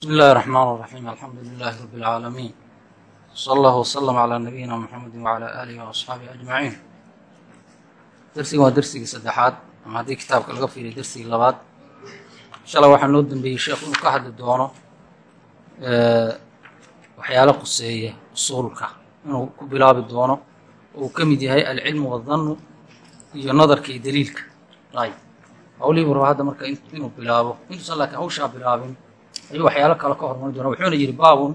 بسم الله الرحمن الرحيم الحمد لله رب العالمين صلى الله وسلم على نبينا محمد وعلى آله وأصحaaبه أجمعين dersigan waa dersigii saddexaad ama haddii kitaabka laga fiiriyo dersigii labaad insha allah waxaa noo dambeeyey sheekhu inuu ka hadli doono waxyaalo quseeya usuulka inuu ku bilaabi doono oo uu ka mid yahay alcilmu wadannu iyo nadarka iyo daliilka ayb hawlihii raba hadda marka inuu bilaabo intuusan laakiin hawshaa bilaabin ayuu waxyaalo kale ka hormari doona wuxuuna yidhi baabun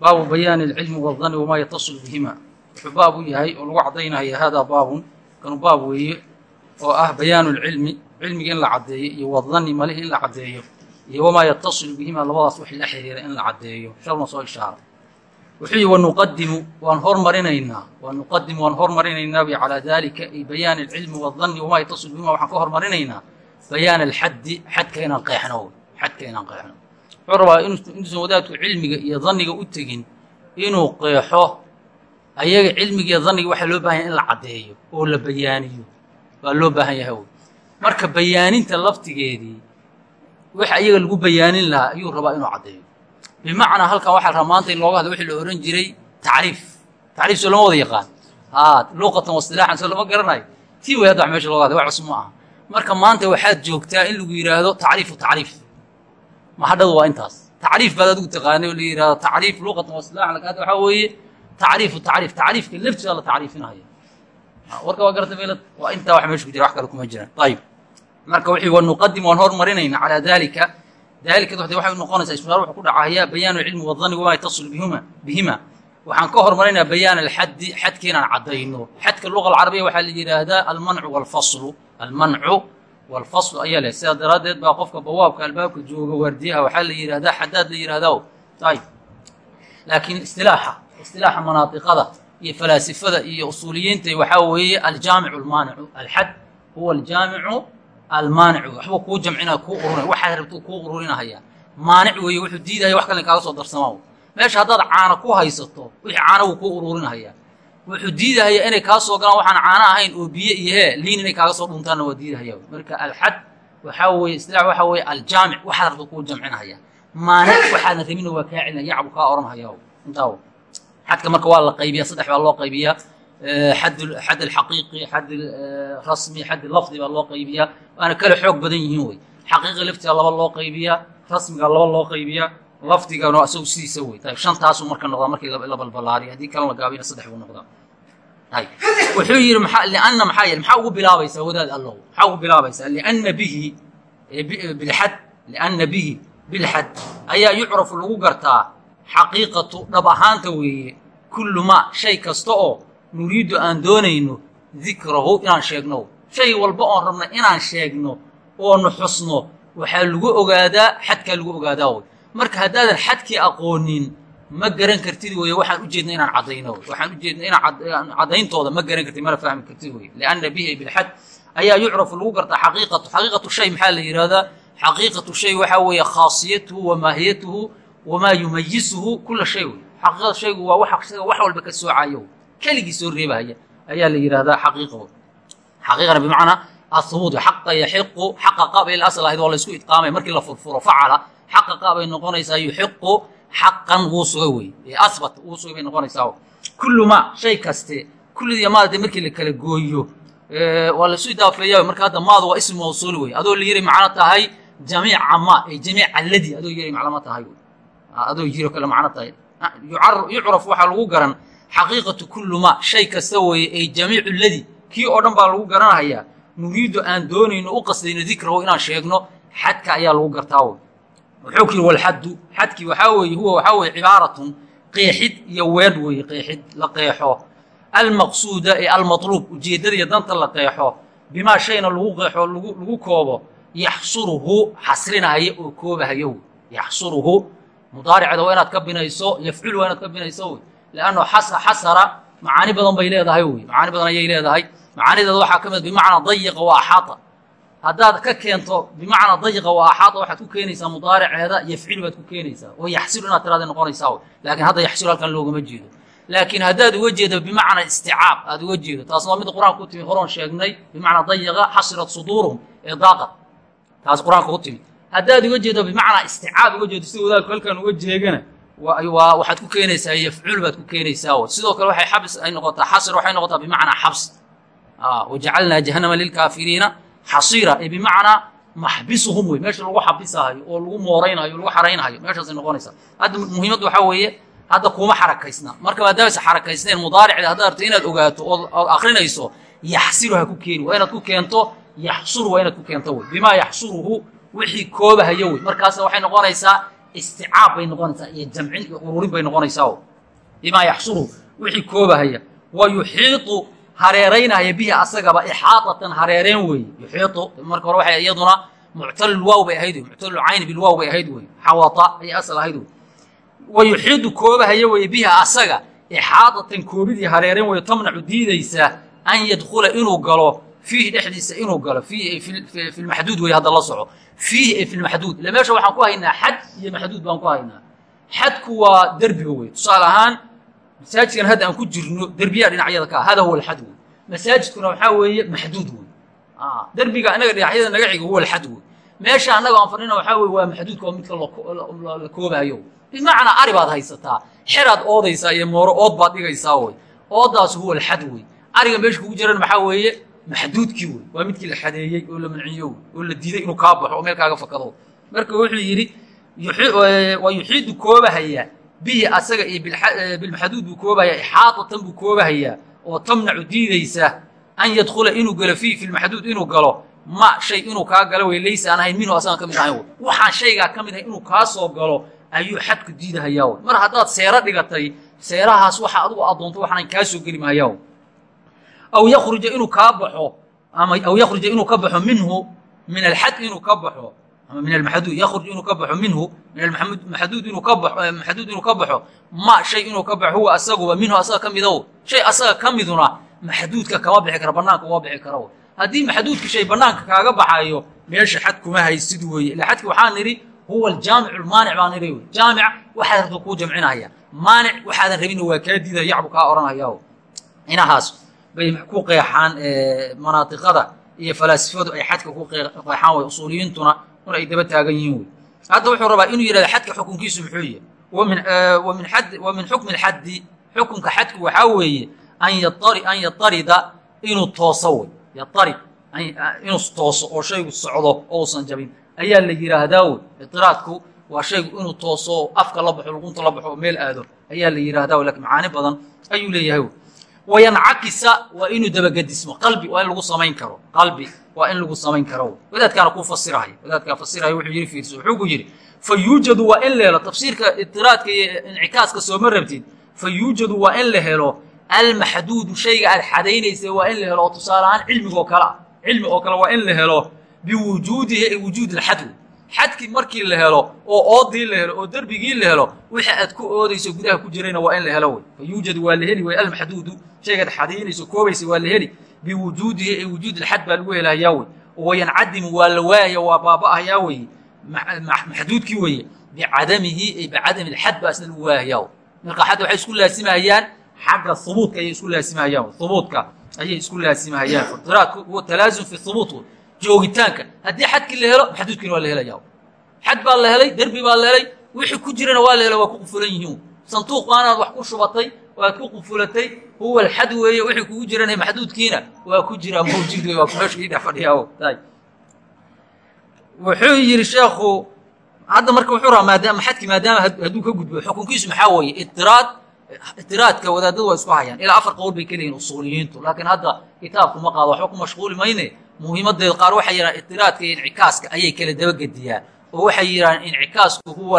baabu bayaani alcilmi wadanni wamaa yatasilu bihima wuxuu baab yahay oo lagu caddaynaya haadaa baabun kanu baab weeye oo ah bayaanu lcilmi cilmiga in la caddeeyo iyo wadanni malihi in la caddeeyo iyo wamaa yatasilu bihima labadaas wixii la xiriira in la caddeeyo. Shalma soo ishaara. Wuxuu yihi wanuqadimu waan hormarinaynaa wanuqadimu waan hormarinaynaa bi calaa dalika ay bayaani alcilmi wadanni wamaa yatasilu bihima waxaan ka hormarinaynaa bayaan alxaddi xadka inaan qeexno xadka inaan qeexno wuxuu rabaa inuusan wadaadku cilmiga iyo danniga u tegin inuu qeexo ayaga cilmiga iyo danniga waxaa loo baahan yahay in la caddeeyo oo la bayaaniyo. Waa loo baahan yahay wy marka bayaaninta laftigeedii wax ayaga lagu bayaanin lahaa ayuu rabaa inuu caddeeyo. Bimacnaa halkan waxaa rabaa maanta in looga hadla wixii la ohan jiray tacriif. Tacriif soo lama wada yaqaan. Haa luqatan wasilaaxan soo lama garanayo. Tii way hadda wax meesha looga hadlay wax cusub ma aha. Marka maanta waxaad joogtaa in lagu yidhaahdo tacriifu tacriif mahadhadu waa intaas. Tacriif baad adigu taqaanay oo la yidhahdo tacriif luqatan wasilaaxan laka hadda waxaa weeye tacriifu tacriif. Tacriifka laftiisa la tacriifinaya. Warka waa garata meelad waa intaa wax meesha ku jira wax kale kuma jiraan. Ayib marka wixii wanuqadim waan hormarinayna calaa dalika dalika waxay noqonaysaa ismisaal wuxuu ku dhacaya bayaanu cilmi wadanni wamaa yatasilu bihima bihima. Waxaan ka hormarinaa bayaan alxaddi xadka inaan caddayno. Xadka luqa alcarabiya waxaa la yidhaahdaa almancu walfaslu almancu walfaslu ayaa leh sidaa daraaddeed baa qofka bawaabka albaabka jooga waardiyaha waxaa la yidhahdaa xadaad la yidhahdaa ayib laakiin istilaaxa istilaaxa manaadiqada iyo falaasifada iyo usuuliyiinta waxaa weeye aljaamicu almaanicu alxad huwa aljaamicu almaanicu waxbuu kuu jamcinaya kuu ururinaya waxaad rabtuu kuu ururinahaya maanic weeye wuxuu diidaya wax kale kaaga soo darsamaa meesha haddaad caana ku haysato wixii caana wuu kuu ururinahaya wuxuu diidahaya inay kaa soo galaan waxaan caano ahayn oo biyo iyo liin inay kaaga soo dhuntaanna waa diidahaya marka alxad waxaa weeye istilaax waxaa weeye aljaamic waxaad rabtuu kuu jamcinahaya. Maanic waxaadna rabina waa kaa celina yacbu kaa oranhaya intaa xadka marka waa la qaybiya saddex baa loo qaybiyaa. Xad alxaqiiqi xad rasmi xad lafdi baa loo qaybiyaa. Waana kala xoog badan yihiin wey. Xaqiiqi laftiga laba loo qaybiyaa rasmiga laba loo qaybiyaa lafdigana isagu sidiisa wey ayb shantaasuu marka noqdaa markii la balbalaariyo haddii kalena la saddex buu noqdaa. Ayb wuxuu yidhi lianna maxaa yeele maxaa ugu bilaabaysaa wadaad allow? Maxaa ugu bilaabaysaa? Lianna bihi bilxad lianna bihi bilxad ayaa yucrafu lagu gartaa xaqiiqatu dhab ahaanta weeye kullu maa shay kasta oo nuriidu aan doonayno dikrahu inaan sheegno. Shay walba oon rabna inaan sheegno oonu xusno waxaa lagu ogaadaa xadkaa lagu ogaadaa wey marka haddaadan xadkii aqoonin ma garan kartid weye waxaan ujeedna inaan caddayno waxaan ujeedna inaan caddayntooda ma garan kartid mana fahmi kartid weye lianna bihi bilxad ayaa yucrafu lagu gartaa xaqiiqatu xaqiiqatu shay maxaa la yidhahdaa xaqiiqatu shay waxaa weeye khaasiyatuhu wa maahiyatuhu wamaa yumayisuhu kula shay wey xaqiiqada shaygu waa wax wax walba ka soocayo keligii soo reebahaya ayaa la yidhahdaa xaqiiqa xaqiiqana bimacnaa ahubuut xaqa yaxiqu xaqa qaab il ahayd waa laysku idqaamay. Markii la furfuro facala xaqa qaabay noqonaysaa yuxiqu xaqan wuu sugay wey ee asbat wuu sugay bay noqonaysaa. Kullu ma shay kaste kullidiiya maadade markii la kala gooyo. Waa laysu idaafeeya marka hadda maadu waa ism mawsuul wey adoo la macno tahay jamiica ma ay jamiic alladi adoo yiri maclama tahay adoo jiro kale macno tahay. Yucraf waxaa lagu garan xaqiiqatu kullu ma shay kasta weeye ay jamiicu ladi kii oo dhan baa lagu garanahayaa. Nuriidu aan doonayno u qasdayno dikrahu inaan sheegno xadka ayaa lagu gartaa wey yidhi walxaddu xadkii waxaa weeye huwa waxaa weye cibaaratun qeexid iyo weer weeye qeexid la qeexo. Almaqsuuda ee almatluub ujeeddada iyo danta la qeexo. Bimaa shayna lagu qeexo lagu koobo yaxsuruhu xasrinahaya oo koobahayo wey yaxsuruhu mudaaricda waa inaad ka binayso yafcul waa inaad ka binayso wey leanno xasara macaani badan bay leedahay wey macaani badan ayay leedahay. Macaanideeda waxaa ka mid bimacnaa wa axaata haddaad ka keento bimacnaa dayiqa wa axaata waxaad ku keenaysaa mudaariceeda yafcil baad ku keenaysaa. Oo yaxsilu inaad tiraada noqonaysaa laakiin hadda yaxsilu halkan loogama jeedo. Laakiin haddaad uga jeedo bimacnaa isticaab aad uga jeedo. Taas waa mid qur'aanka ku timi horoon sheegnay. Bimacnaa dayiqa xasirat suduuruhum ee daaqad taas qur'aanka ku timi haddaad uga jeedo bimacnaa isticaab uga jeedo sida wadaadku halkan uga jeegana waa waxaad ku keenaysaa yafcuul baad ku keenaysaa sidoo kale waxay xabs ay noqotaa xasr waxay noqotaa bimacnaa xabs. Wajacalnaa jahannama lilkaafiriina xasiira ee bimacnaa maxbisuhum wey. Meesha lagu xabisaayo oo lagu mooraynayo lagu xaraynhayo meeshaasay noqonaysaa. Hadda muhiimaddu waxaa weeye hadda kuma xarakaysna. Marka maadaamasa xarakaysneen mudaaricda haddaad rabto inaad ogaato ood akrinayso yaxsiru ku keeni. Waa inaad ku keento yaxsuru waa inaad ku keento wey. Bimaa yaxsuruhu wixii koobahayo wey. Markaasna waxay noqonaysaa isticaab bay noqonaysaa iyo jamcin iyo ururin bay noqonaysaa bimaa yaxsuruhu wixii koobahaya wa yuxiiطu hareeraynaya bihi asagaba ixaaطatan hareereen weeye yuxiiطu marka hore waxay iyaduna muctalulwaaw bay ahayd wey muctalulcayni bilwaaw bay ahayd wey xawata ayay asal ahayd wey wa koobahaya weeye bihi asaga ixaadatan koobidii hareereen weeye tamnacu diidaysa an yadkula inuu galo fiihi dhexdiisa inuu galo fiihi wey hadda la soco fiihi ay fi lmaxduud ille meesha waxaan ku haynaa xad iyo maxduud baan ku haynaa. Xadku waa derbiga wey tusaale ahaan masaajidkan hadda aan ku jirno derbiyaa dhinacyada ka ah hada huwa alxad wey masaajidkuna waxaa weeye maxduud wey derbiga inaga dhinacyada naga xiga huwa alxad wey meesha annaga aan fadhina waxaa weye waa maxduudka oo midka la koobahayo bimacnaa ari baad haysataa xeraad oodaysaa iyo mooro ood baad dhigaysaa wey oodaas huwa alxad wey ariga meesha kugu jiran maxaa weeye maxduudkii wey waa midkii la xadeeyey oo la manciyo wey oo la diiday inuu kaa baxo oo meel kaaga fakado. Marka wuxuu yidhi waa yuxiidu koobahayaa bihi asaga iyo bilmaxduud buu koobahayaa ixaadatan buu koobahayaa oo tamnacu diidaysa an yadkula inuu galo fiihi fi inuu galo ma shay inuu kaa galo wey laysa aan ahayn minhu asagaan ka mid ahayn waxaan shaygaa ka mid ahay inuu kaa soo galo ayuu xadku diidahayaa wey. Mar haddaad seero dhigatay seerahaas waxa adigu addoonto waxaan kaa soo geli mahayaa aw yakhruja inuu kaa baxo ama aw yakhruja inuu ka baxo minhu min alxad inuu ka baxo min almaxduud yakhruj inuu ka baxo minhu min almaxduud inuu ka baxo maxduud inuu ka baxo ma shay inuu ka baxo huwa asaguba minhu asaga ka midow shay asaga ka miduna maxduudka kama bixi kara banaanka uma bixi kara haddii maxduudka shay banaanka kaaga baxayo meesha xad kuma haysid weeye. Ila xadki waxaa nidhi huwa aljaamic lmaanic baa nidhi jaamic waxaad rabto kuu jamcinaya. Maanic waxaadan rabina waa kaa diidaya yacbu kaa odhanaya inahaas bay ku qeexaan manaatiqada iyo falaasifadu ay xadka ku qeexaan way usuuliyiintuna un ay daba taagan yihiin wey. Hadda wuxuu rabaa inuu yidhahdo xadka xukunkiisu muxuu xad wa min xukmi alxaddi. Xukunka xadku waxaa weeye an yatari an yatarida inuu tooso wey. Yatarid inuu tooso oo shaygu socdo ousan jabin. Ayaa la yidhaahdaa wey itiraadku waa shaygu inuu tooso oo afka la baxo luqunta la baxo oo meel aado. Ayaa la yidhahdaa laakiin macaani badan ayuu leeyahay wey wayancakisa waa inuu dabagedismo qalbi waa in lagu samayn karo. Qalbi waa in lagu samayn karo. Wadaadkaana kuu fasirahaya wadaadkaa fasirahaya wuxuu yidhi fiirso. Wuxuu ku yidhi fa waa in la tafsiirka itiraadka iyo incikaaska sooma rabtid. Fa waa in la helo. Almaxduudu shayga aad xadaynaysa waa in la helo. Oo tusaale ahaan cilmiga oo kale ah. Cilmi oo kale waa in la helo. Biwujuudihi ay wujuud alxadwi xadkii markii la helo oo oodii la helo oo derbigii la helo wixii aad ku oodayso gudaha ku jirayna waa in la helo wey fa yuujadu waa la heli wey almaxduudu shaygaad xadaynayso koobaysa waa la heli. Biwujuudihi ay wujuud alxad baa lagu helahayaa wey wayancadimu waa la waaya waa baaba'ahayaa weye maxduudkii weeye bicadamihi ay bicadami alxad baa isna lagu waayayaa marka xadda waxay isku laasimahayaan xagga hubuudka ayay isku laasimahayaan hubuudka ayay isku laasimahayaan talaasum fi hubuut joogitaanka. Haddii xadkii la helo maxduudkiina waa la helaya xad baa la helay derbi baa la helay wixii ku jirana waa la helo waa ku qufulan yihiin sanduuq baanaad wax ku shubatay waad ku qufulatay huwa alxad weeye wixii kugu jirana maxduudkiina waa ku jiraa mawjud wey waa meesha ii dhex fadhiyaa wuxuu yidhi sheekhu hadda marka wuxuu rabaa maadaama xadki maadaama hadduu ka gudbo xukunkiisu maxaa weeye? Itiraad itiraadka wadaadadu waa isku hayaan ilaa afar qowl bay ka leeyihiin usuuliyiintu laakiin hadda kitaabku ma qaado waxba ku mashquuli mayne muhiimadeed qaar waxay yidhahaan itiraadka iyo incikaaska ayay kala dabagediyaan oo waxay yidhahaan incikaasku huwa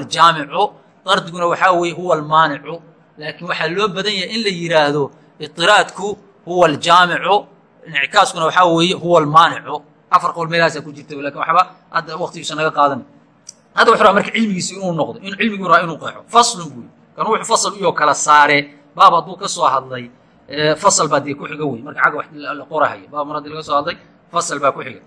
aljaamicu dardiguna waxaa weeye huwa almaanicu laakiin waxaa loo badan yahay in la yidhaahdo itiraadku huwa aljaamicu incikaaskuna waxaa weeye huwa almaanicu afar qowl meelahaasaa ku jirta laakiin waxba hadda waktigiisa naga qaadan hadda wuxuu rabaa marka cilmigiisi inuu noqdo in cilmiguu rabaa inuu qeexo faslun buy kan wuxuu fasal uyoo kala saare. Baab hadduu ka soo hadlay fasal baa dee ku xiga wey marka xagga wax la qorahayo baab mar haddii laga soo hadlay fasal baa ku xiga.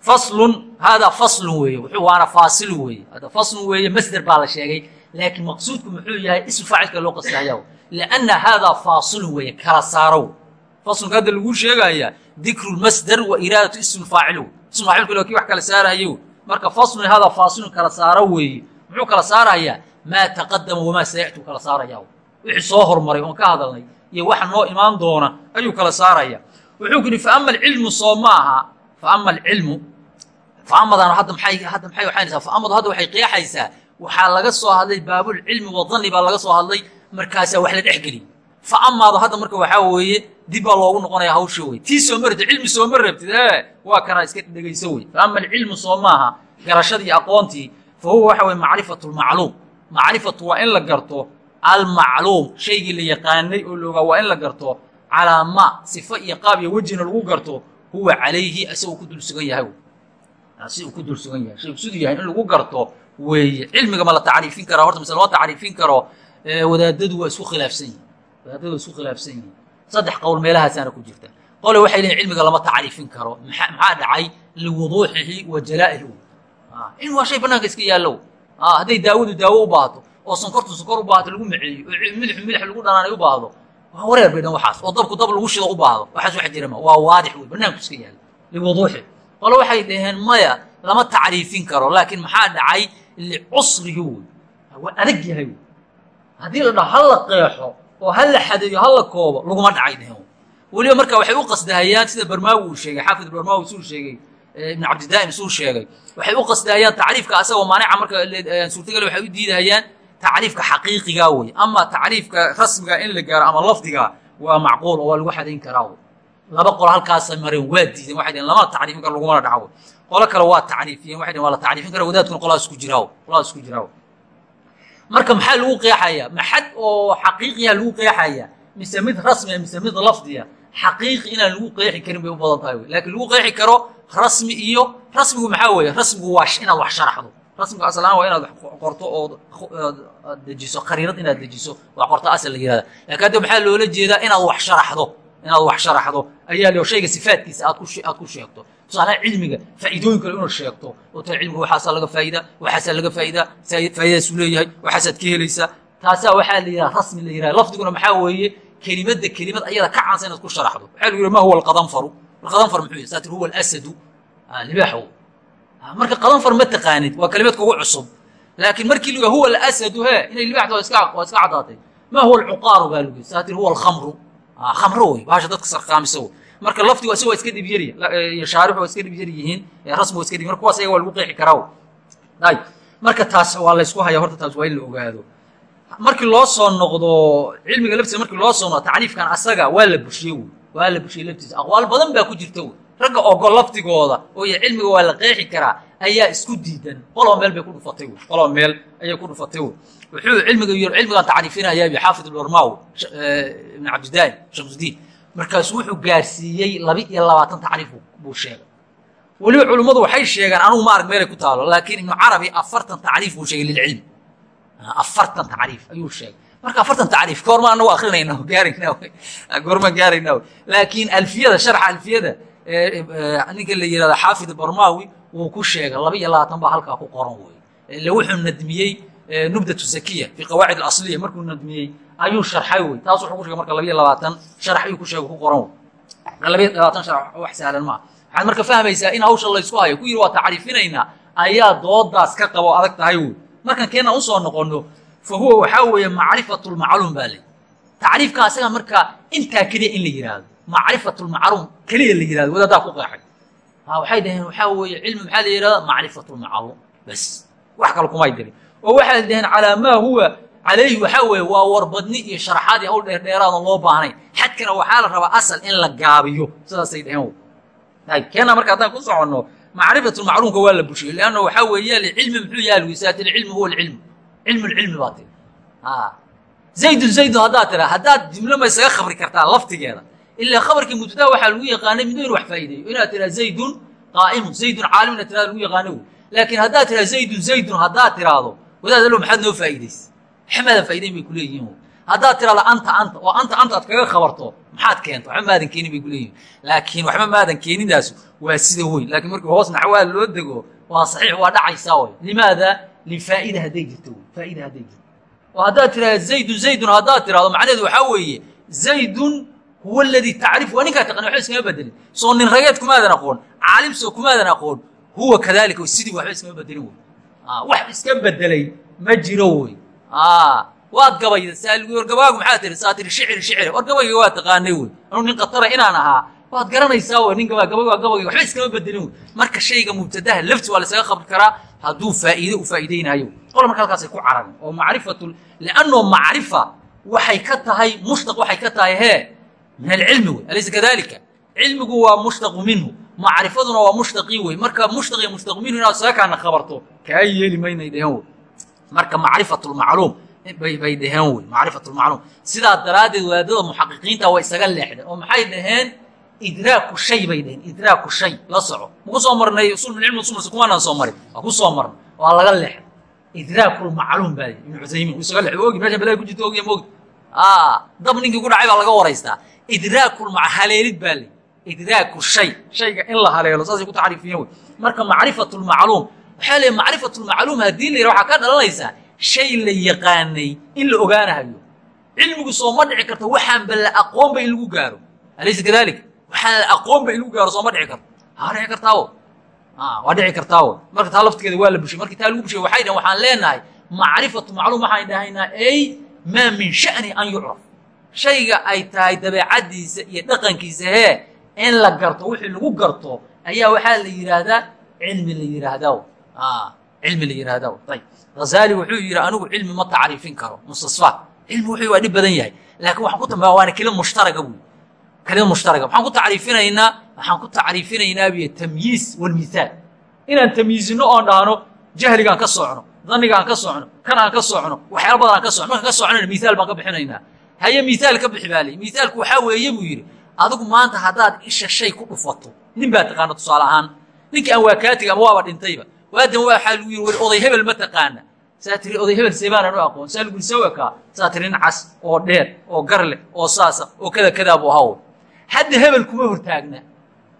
Faslun haadaa faslun weeye waana faasilun weeye. Hadda faslun weeye masder baa la sheegay laakiin maqsuudku muxuu yahay ism faacilka loo qastahaya lianna haadaa faasilun weeye kala saarow faslunka hadda laguu sheegaya dikru lmasder wa iraadatu ism faacil ism faacilku la kii wax kala saarahayo marka faslun hada faasilun kala saaro weeye muxuu kala saarayaa maa taqadama wamaa sayactu kala saaraya. Wixii soo hormaray oon ka hadalnay iyo waxa noo imaan doona ayuu kala saaraya. Wuxuu ku yidhi faama alcilmu soo maaha faama alcilmu faamadan hadda maxay hadda maxay waxaynaysaa faamadu hadda waxay qeexaysaa. Waxaa laga soo hadlay baabulcilmi wadanni baa laga soo hadlay markaasaa wax la dhex geliy faamaadu hadda marka waxaa weeye dib baa loogu noqonaya hawsha wey tii soo marabtid cilmi sooma rabtid e waa kanaa iska dhegayso wey faama alcilmu soo maaha garashadii aqoontii fa huwa waxa weye macrifatu lmacluum macrifatu waa in la garto almacluum shaygii la yaqaanay oo loogaa waa in la garto calaa ma sifo iyo qaab iyo wejina lagu garto huwa calayhi asagoo ku dul sugan yahay. Si uu ku dul sugan yahay. Shaygu siduu yahay in lagu garto weeye cilmiga ma la tacriifin karaa horta mise lama tacriifin karo wadaadadu waa isku khilaafsan yihiin wadaadadu waa isku khilaafsan yihiin saddex qowl meelahaasaana ku jirta. Qole waxay leeyiin cilmiga lama tacriifin karo. Maxaa dhacay? Liwuduuxihi wa jalaa'ihi. Cilmi waa shay bannaanka iska yaallow hadday daawadu daawo u baahato oo sonkortu sonkor u baahato lagu maceeyo oo milixu milix lagu dhanaanay u baahdo waa wareer bay dhan waxaas oo dabku dab lagu shido u baahdo waxaas wax jira ma waa waadix wey bannaanku iska yaalla liwuduuxi. Qole waxay dhaheen maya lama tacriifin karo laakiin maxaa dhacay licusrihi wey waa adag yahay wey haddii la dhaho ha la qeexo oo ha la xadeeyo ha la koobo laguma dhacay dhaheen. Weliba marka waxay u qasdahayaan sida barmaawi uu sheegay xaafid barmaawi suu sheegay ibn cabdidaa'im suu sheegay. Waxay u qasdahayaan tacriifka asagoo maanica marka suurtagale waxay u diidahayaan tacriifka xaqiiqiga wey ama tacriifka rasmiga in la gaaro ama lafdiga waa macquul oo waa lagu xadayn karaa laba qolo halkaasa mareen waa diideen waxay dhaheen lama tacriifin karo lagumana dhaco qolo kale waa tacriifiyeen waxay dhaheen waa la tacriifin kara wadaadkuna qoladaas isku jiraa qoladaas isku jiraa marka maxaa lagu qeexaya? Maxad oo xaqiiqiya lagu qeexaya? Mise mid rasmiya mise mid lafdiya? Xaqiiqi inaan lagu qeexi karin bay u badan tahay laakiin lagu qeexi karo rasmi iyo rasmigu maxaa weeye? Rasmigu waa inaad wax sharaxdo. Rasmigu aslaan waa inaad qorto oo dejiso. Qariirad inaad dejiso wax qorto asal la yihahda laakiin hadda maxaa loola jeedaa inaad wax sharaxdo inaad wax sharaxdo ayaa leo shayga sifaadkiisa aad ku sheegto. Tusaalaha cilmiga faa'iidooyin kale inaad sheegto. Oo taa cilmiga waxaasaa laga faa'idaa waxaasaa laga faa'idaa faa'iidadaasuu leeyahay waxaasaad ka helaysaa. Taasaa waxaa la yidhaha rasmi la yidhaha lafdiguna maxaa weeye kelimadda kelimad ayada ka caansa inaad ku sharaxdo. Waxaa lagu yidhi ma huwa alqadanfaru alqadanfar muxuu yahay saatir huwa alasadu libaaxo marka qadanfar ma taqaanid waa kelimad kugu cusub. Laakiin markii lagu huwa alasadu he inay libaaxda waa iska waa caddaatay. Ma huwa alcuqaaru baa yidhi saatir huwa alkhamru. Khamro wey bahasha dadka sarqaamisa wey marka laftigu asiga waa iska dhib yari iyo shaarixu waa iska dhib yar yihiin rasmi waa iska dhib marka kuwaas ayaga waa lagu qeexi karaa ay marka taas waa laysku haya horta taas waa in la ogaado. Markii loo soo noqdo cilmiga laftiisa markii loo soo noqdo tacriifkan asaga waa la bushiyey. wey waa la bushiyey laftiisa aqwaal badan baa ku jirta wey. Ragga ogol laftigooda oo iyo cilmiga waa la qeexi karaa ayaa isku diidan. Qoloba meel bay ku dhufatay wey. Qoloba meel ayay ku dhufatay wey. Wuxuu cilmiga y cilmigan tacriifinayaa bi xaafid alormaw ibn cabdidaa'im shamsudiin markaasu wuxuu gaarsiiyey laba iyo labaatan tacriif buu sheegay. Weliba culummadu waxay sheegaan anugu ma arag meelay ku taalo. Laakiin ibnu carabi afartan tacriif buu sheegay lilcilm afartan tacriif ayuu sheegay marka afartan tacriif goorma anagu akrinayna gaarayna goorma gaarayna laakiin alfiyada sharxa alfiyada ninka la yihahda xaafid barmawi wuu ku sheegay laba iyo labaatan baa halkaa ku qoran wey wuxuu nadmiyey nubdatu zakiya fi qawaacid alasliya. Markuu nadmiyey ayuu sharxay wey taas wuxuu ku shegay marka laba labaatan sharax ayuu ku sheegay ku qoran wey iyo labaatan sharax wax sahlan maaha. Waxaad marka fahmaysaa in hawsha laysku hayo ku yidhi waa tacriifinaynaa ayaa doodaas ka qabo adag tahay wey markan keenaan u soo noqono fa huwa waxaa weeye macrifatu lmacluum baa ley tacriifka asaga marka intaa keliya in la yidhaahdo macrifatu lmacluum keliya la yihahdo wadaadaa ku qeexay waxay dhaheen waxaa weeye cilmi maxaa la yihahda macrifatu lmacluum bas wax kale kumay dirin oo waxay dhaheen calaa maa huwa calayhi waxaa weeye waa warbadni iyo sharaxaad iyo hawl dheerdheeraadan loo baahnayn xadkana waxaa la rabaa asal in la gaabiyo sidaasay dhaheen keena marka haddaan ku soconno macrifatu macluumka waa la bushiyey leanna waxaa weeye cilmi muxuu yaha lgu saa tiri cilmi huwa alcilmu cilmu lcilmi baa tiri zaydun zaydun haddaad tira haddaad jumlo ma isaga khabri kartaa laftigeeda ilaa khabarkii mubtadaa waxaa lagu yaqaanay midno in wax faa'ideeyo inaad tiraa zaydun qaa'imun zaydun caalimun inaad tirada lagu yaqaano wey laakiin haddaad tiraa zaydun zaydun haddaad tiraahdo wadaad maxaad noo faa'iidaysa maxamaadan faa'idayn bay kuleeyihin haddaad tiraahdo anta anta oo anta anta aad kaga khabarto maxaad keenta waxba maadan keenin bay kuleeyihin laakiin waxba maadan keenindaas waa sida weyn laakiin markii hoos naxwaa loo dego waa saxiix waa dhacaysaa way limaada lifaa'ida hadday jirto wey faa'ida hadday jirto oo haddaad tiraahdo zaydun zaydun haddaad tiraahdo macnaheedu waxaa weeye zaydun huwa aladii tacrif waa ninkaa taqani waxba iskama bedelin soo nin rageed kumaadan aqoon caalim soo kumaadan aqoon huwa kadalika sidii waxba iskama bedelin wey wax iska bedelay ma jiro wey waad gabayda saaligi war gabaagu maxaa tiri saa tiri shiciri shiciri war gabayga waa taqaanay wey anuu nin khatara inaan ahaa waad garanaysaa wey nin gabaa gabayga waa gabayga waxba iskama bedelin wey marka shayga mubtadaha lafti waa lasaga qabri karaa hadduu faa'iide u faa'iideynayo qola marka halkaasay ku carareen oo macrifatu liannao macrifa waxay ka tahay mushtaq waxay ka tahay hee min alcilmi wey alaysa kadalika cilmigu waa mushtaqu minhu macrifaduna waa mushtaqii wey marka mushtaq iyo mushtaqu minhu inaad isaga kaana khabarto kaa yeeli maynay dheheen wey marka macrifatulmacluum bay dheheen wey macrifatulmacluum sidaa daraaddeed wadaadada muxaqiqiinta way isaga leexdeen oo maxay dhaheen idraaku shay bay dhaheen idraaku shay la soco. Maku soo marnay usul min cilmi usul kumaanaan soo marin waa ku soo marnay. Waa laga leexday idraakulmacluum baa uu isaga leexday ogi meesha balaa ku jirta ogiya moogta dab ninkii ku dhacay baa laga waraystaa idraakulma haleelid baa ley idraaku shay shayga in la haleelo saasay ku tacriifiyeen wey. Marka macrifatulmacluum waxaa leeyahy macrifatulmacluum haddii la yidhaha waxaa ka dhalanaysaa shay la yaqaanay in la ogaanahayo. Cilmigu soo ma dhici karto waxaanba la aqoonba in lagu gaaro. Alaysa kadalik? Waxaan la aqoonba in lagu gaaro soo ma dhici karto. Waa dhici kartaawo waa dhici kartaawo marka taa laftigeeda waa la bushay markii taa lagu bushay waxay waxaan leenahay macrifatu macluum waxaan dhahaynaa ay maa min sha'ni an yucraf. Shayga ay tahay dabeecaddiisa iyo dhaqankiisa hee in la garto wixii lagu garto ayaa waxaa la yidhaahdaa cilmi la yidhaahdaa cilmi la yidhaahdaa ayb ghazaali wuxuu yidhi anigu cilmi ma tacriifin karo mustasfaat cilmi wuxuu waa dhib badan yahay laakiin waxaan ku tambaa waana kelima mushtaraga buy kelima mushtaraga maxaan ku tacriifinaynaa waxaan ku tacriifinaynaa biyo tamyiis walmithaal inaan tamyiizino oon dhahno jahligaan ka socno danigaan ka socno kan aan ka socno waxyaala badan aan ka socno markaan ka socnona mithaal baan ka bixinaynaa. Haye mithaal ka bixi baa ley mithaalku waxaa weeye buu yidhi adigu maanta haddaad isha shay ku dhufato nin baa taqaana tusaale ahaan. Ninkii aan waa kaatiga ama waaba dhintayba waadan waxaa lagu yidhi weli oday hebel ma taqaana. Saa tiri oday hebel seebaanan u aqoon. Saa lagu sawakaa saa tiri nin cas oo dheer oo gar leh oo saasa oo kada kadaa buu ahaa. Hadda hebel kuma hortaagna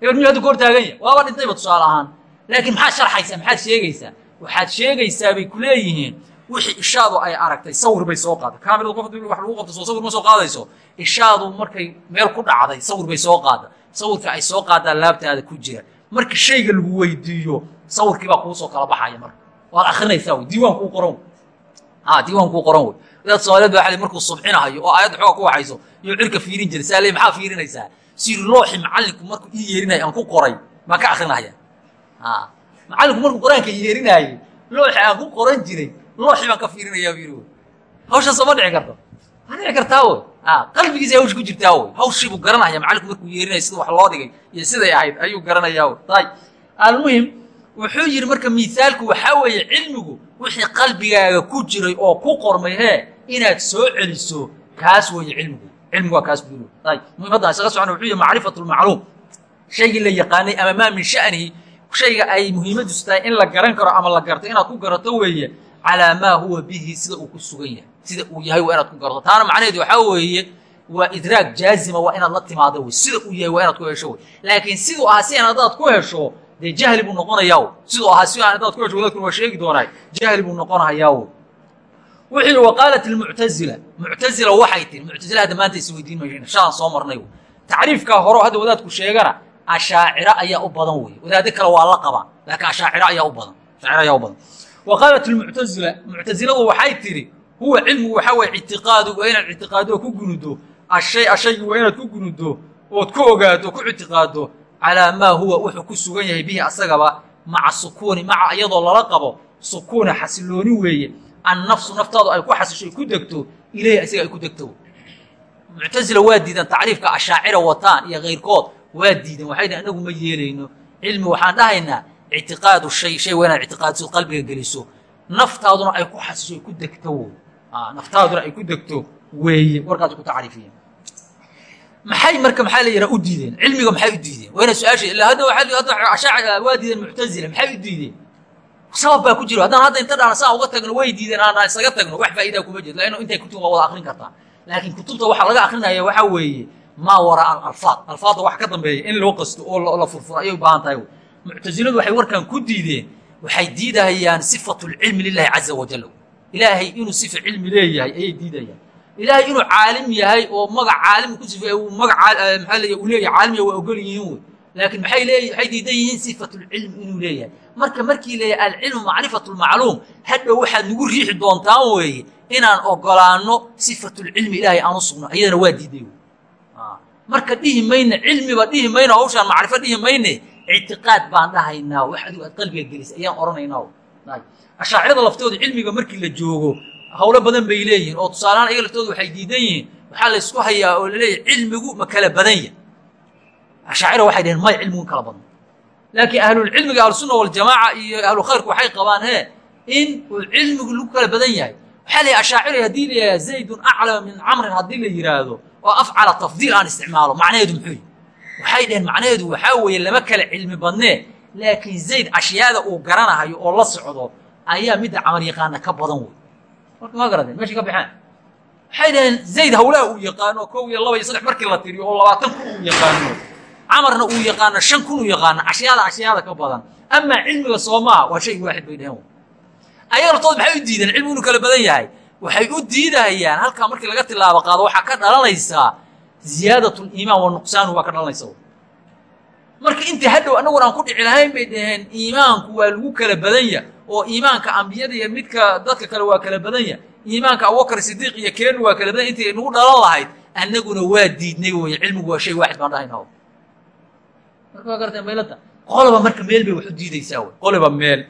miyuu hadda ku hortaagan yahay waaba dhintayba tusaale ahaan. Laakiin maxaad sharxaysaa maxaad sheegaysaa waxaad sheegaysaa bay ku leeyihiin wixii ishaadu ay aragtay. Sawir bay soo qaada kamerada qof wax lagu qabto soo sawir ma soo qaadayso? Ishaadu markay meel ku dhacday sawir bay soo qaada sawirka ay soo qaadaa laabtaada ku jira. Marka shayga lagu weydiiyo sawirkii baa kuu soo kala baxaya marka. Waad akrinaysaa wey. Diiwaan kuu qoran wey. Diiwaan kuu qoran wey. Dad soomaaliyeed baa xali markuu subxinahayo oo aayadda xooga ku waxayso iyo cirka fiirin jira saa le maxaa fiirinaysaa siri looxi macallinku markuu ii yeerinaya aan ku qoray baan ka akrinaya macallinku markuu qur'aanka yeerinaayey looxi aan ku qoran jiray looxi baan ka fiirinayaa bu yidhi hawshaasoo ma dhici karto. Ma dhici kartaa wey qalbigiisa hawsha ku jirtaa wey hawshii buu garanaya macallinku markuu yeerinaya sida wax loo dhigay iyo siday ahayd ayuu garanayaa wey tay almuhim wuxuu yidhi marka miithaalku waxaa weeye cilmigu wixii qalbigaaga ku jiray oo ku qormay hee inaad soo celiso kaas weeye cilmigu cilmigu waa kaas buu ayb muhimaddan isaga socona wuxuu yihi macrifatu lmacluum shaygii la yaqaanay ama maa min sha'nihi shayga ay muhiimadiisu tahay in la garan karo ama la garto inaad ku garato weeye calaa maa huwa bihi sida uu ku sugan yahay sida uu yahay waa inaad ku garato. Taana macnaheedu waxaa weeye waa idraag jaazima waa inaad la timaado wey sida uu yahay waa inaad ku hesho wey laakiin siduu ahaa si aan haddaad ku hesho dee jahli buu noqonayaa siduu ahaa si aan haddaad ku hesho wadaadkuna waa sheegi doonaay jahli buu noqonayaa wuxuu yihi waqaalat ilmuctazila muctazila waxay tiri muctazila hadda maanta is weydiin mayna shalaan soo marnay tacriifkaa horo hadda wadaadku sheegana ashaaciro ayaa u badan wey. Wadaado kale waa la qabaan laakiin ashaaciro ayaa u badan ashaaciro ayaa u badan. Waqaalat ilmuctazila muctaziladu waxay tiri huwa cilmigu waxaa weye ictiqaadu waa inaad ictiqaado ku gunudo ashay ashaygi waa inaad ku gunudo ood ku ogaato ku ictiqaado calaa maa huwa wuxuu ku sugan yahay bihi asagaba maca sukuuni maca iyadoo lala qabo sukuuna xasilooni weeye annafsu naftaadu ay ku xasisho ay ku degto ileyhi isaga ay ku degto muctazila waa diidan tacriifka ashaacira wataan iyo kayrkood waa diidan waxay dhahen anagu ma yeelayno cilmi waxaan dhahaynaa ictiqaadu shay shay waa inaad ictiqaadiso qalbiga geliso naftaaduna ay ku xasisho ay ku degto naftaaduna ay ku degto weeye warkaas ku tacriifiya maxay marka maxaa la yidhaha u diideen cilmiga maxay u diideen waa ina su'aasha illa hadda hadda ashaaci waa diideen muctazila maxay u diideen sabab baa ku jiro haddaan hadda inta dhaana saa uga tagno way diideen aan isaga tagno. Wax faa'idaa kuma jiro laanno intay kutub waa wada akrin kartaa. Laakiin kutubta waxaa laga akrinaya waxaa weeye maa waraa alalfaad alfaadda wax ka dambeeya in loo qasto oo la furfuro ayay u baahan tahay. Muctaziladu waxay warkan ku diideen waxay diidahayaan sifatu lcilmi lilahi caza wajal ilaahay inuu sifa cilmi leeyahay ayay diidayaan. Ilaahay inuu caalim yahay oo magac caalim ku sifeeye magac maxaa leeya uu leeyahay caalimiya waa ogol yihiin wey laakiin maxay leeyi waxay diidan yihiin sifatulcilm inuu leeyahay. Marka markii leeyahay alcilmu macrifatu lmacluum hadhow waxaad nagu riixi doontaan weeye inaan ogolaano sifatulcilmi ilaahay aan u sugno iyadana waa diiday marka dhihi mayne cilmiba dhihi mayno hawshaan macrifo dhihi mayne ictiqaad baan dhahaynaa wax adigu aad qalbiga gelisay ayaan odhanaynaa ashaacirada laftooda cilmiga markii la joogo hawlo badan bay leeyihiin oo tusaalahaan ayaga laftooda waxay diidan yihiin waxaa laysku hayaa oo la leeyahay cilmigu ma kala badan yahy ashaacira waxay dhaheen may cilmigu kala badan laakiin ahlulcilmiga ahlusunna waljamaaca iyo ahlu khayrku waxay qabaan he in uu cilmigu lagu kala badan yahay. Waxaa la ashaacira haddii la yidhaha zaydun aclama min camrin haddii la yidhaahdo oo afcala tafdiil aan isticmaalo macnaheedu muxuu waxay dhaheen macnaheedu waxaa weeye lama kala cilmi badnee laakiin zayd ashyaada uu garanahayo oo la socdo ayaa midda camal yaqaana ka badan wey marka ma garadeen meeshay ka baxaan. Waxay dhaheen zayd hawlaha uu yaqaano kow iyo laba iyo saddex markii la tiriyo oo labaatan kun uu yaqaano camarna uu yaqaano shan kun uu yaqaano ashyaada ashyaada ka badan. Amaa cilmiga soomaa waa shay waaxid bay dhaheen ayaga laftood maxay u diideen? Cilmigu inuu kala badan yahay. Waxay u diidahayaan halkaa markii laga tilaabo qaado waxaa ka dhalanaysaa ziyaadat liimaan wa nuqsaanu waa ka dhalanaysa. Marka intii hadhow annaguna aan ku dhici lahayn bay dhaheen iimaanku waa lagu kala badan ya oo iimaanka ambiyada iyo midka dadka kale waa kala badan ya iimaanka abubakar sidiiq iyo keenu waa kala badan intii nagu dhalan lahayd annaguna waa diidnay weye cilmigu waa shay waaxid baan dhahayna marka waa garteen maylata qoloba marka meel bay wax u diideysaa wey. Qoloba meel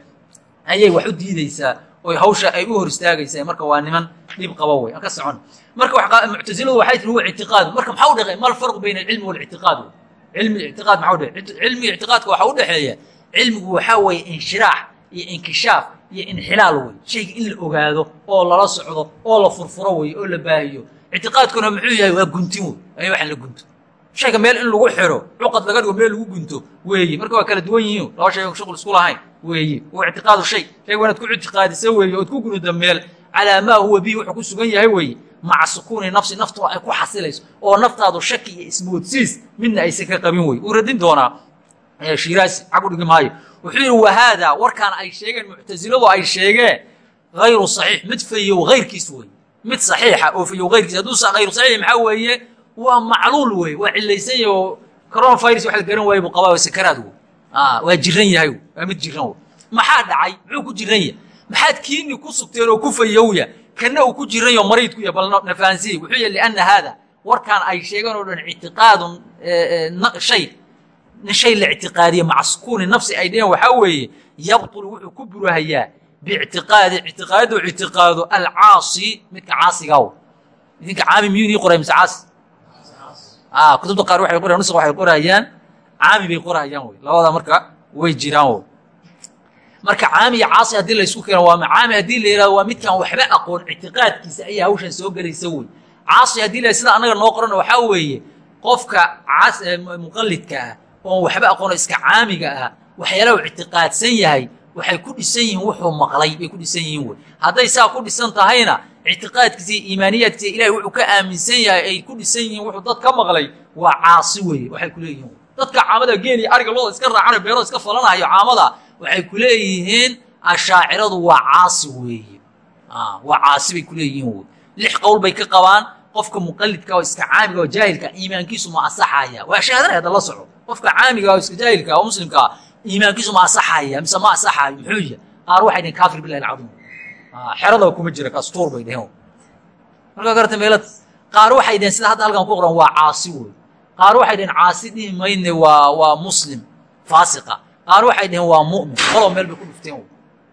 ayay wax u diideysaa oy hawsha ay u hor istaagaysaa marka waa niman dhib qaba wey. Ka socon. Marka muctasiladu waxay tiri huwa ictiqaadu marka maxaa u dhaqay ma alfarqu bayna alcilmi walictiqaad cilmi ictiqaad maxaa u dhexeeya? Cilmiga ictiqaadka waxaa u dhexeeya cilmigu waxaa weeye inshiraax iyo inkishaaf iyo inxilaal wey. Shayga in la ogaado oo lala socdo oo la furfuro wey oo la baahiyo. Ictiqaadkuna muxuu yahay waa guntin wey. Waxaan la gunto shayga meel in lagu xiro cuqad laga dhigo meel lagu gunto weeye marka waa kala duwan yihiin. Laba shay shuqul isku lahayn weeye waa ictiqaadu shay. Shayga waa inaad ku ictiqaadisa weeye ood ku gunuda meel. Calaa maa huwa bihi wuxuu ku sugan yahay weeye maca sukuuni nafsi naftu ay ku xasilayso. Oo naftaadu shaki iyo ismoodsiis midna aysan ka qabin wey uu radin doonaa shiiraasi cag dhigi maayo. Wuxuu yidhi wahaada warkaan ay sheegeen muctasiladu ay sheegeen hayru saxiix. Mid fayow hayrkiis wey mid saxiixa oo fayow hayrkiis hadduusa hayru saxiix maxaa weeye waa macluul wey waa cilaysan yahay oo coronavirus wax la garan waaye buu qabaa waa sakaraad wey waa jiran yahay waa mid jiran maxaa dhacay? Muxuu ku jiran yahay. Maxaad kiini ku sugteen oo ku fayowya kana uu ku jiran yaho mariid ku yahay bal nafahansiye wuxuu yahay lianna haada warkaan ay sheegeen oo dhan ictiqaadun shay. Nin shay la ictiqaadiye maca sukuuni nafsi ay dheheen waxaa weeye yabtulu wuxuu ku burahayaa biictiqaadi. Ictiqaadu ictiqaado alcaasi midka caasigaw idinka caami miyuu inii qoray mise caasi kutubta qaar waxay qorayan nusq waxay qorayaan caami bay qorayaan wey labada marka way jiraan wey marka caami iyo caasi haddii la isku keeno waa caami haddii la yihahdo waa midkaan waxba aqoon ictiqaadkiisa ayaa hawshan soo gelaysa wey caasi haddii la sida annaga noo qorana waxaa weeye qofka muqallidka ah oon waxba aqoono iska caamiga ah waxyaalaha ictiqaadsan yahay waxay ku dhisan yihiin wuxuu maqlay bay ku dhisan yihiin wey hadday saa ku dhisan tahayna ictiqaadkiisa iyo iimaaniyaadkiisa ilahay wuxuu ka aaminsan yahay ay ku dhisan yihiin wuxuu dad ka maqlay waa caasi weeye waxay ku leeyihiin dadka caamada geel iyo ariga looda iska raacana beerooda iska falanahayo caamada waxay ku leeyihiin ashaaciradu waa caasi weeye waa caasi bay ku leeyihiin wey lix qowl bay ka qabaan qofka muqalidka oo iska caamiga oo jaahilka iimaankiisu ma asaxaya waa shahaadanaya hadda la soco qofka caamiga oo iska jaahilka oo muslimka iimaankiisu ma asaxaya mise ma asaxayo muxuu yahay qaar waxay dhaheen kaafir billahi alcadiim xeradaba kuma jira kastuur bay dheheen markaa garata meelad qaar waxay dhaheen sida hadda halkan ku qoran waa caasi wey qaar waxay dhaheen caasi dhihi mayne waa waa muslim faasiqa. Qaar waxay dhaheen waa mu'min qolob meel bay ku dhufteen wey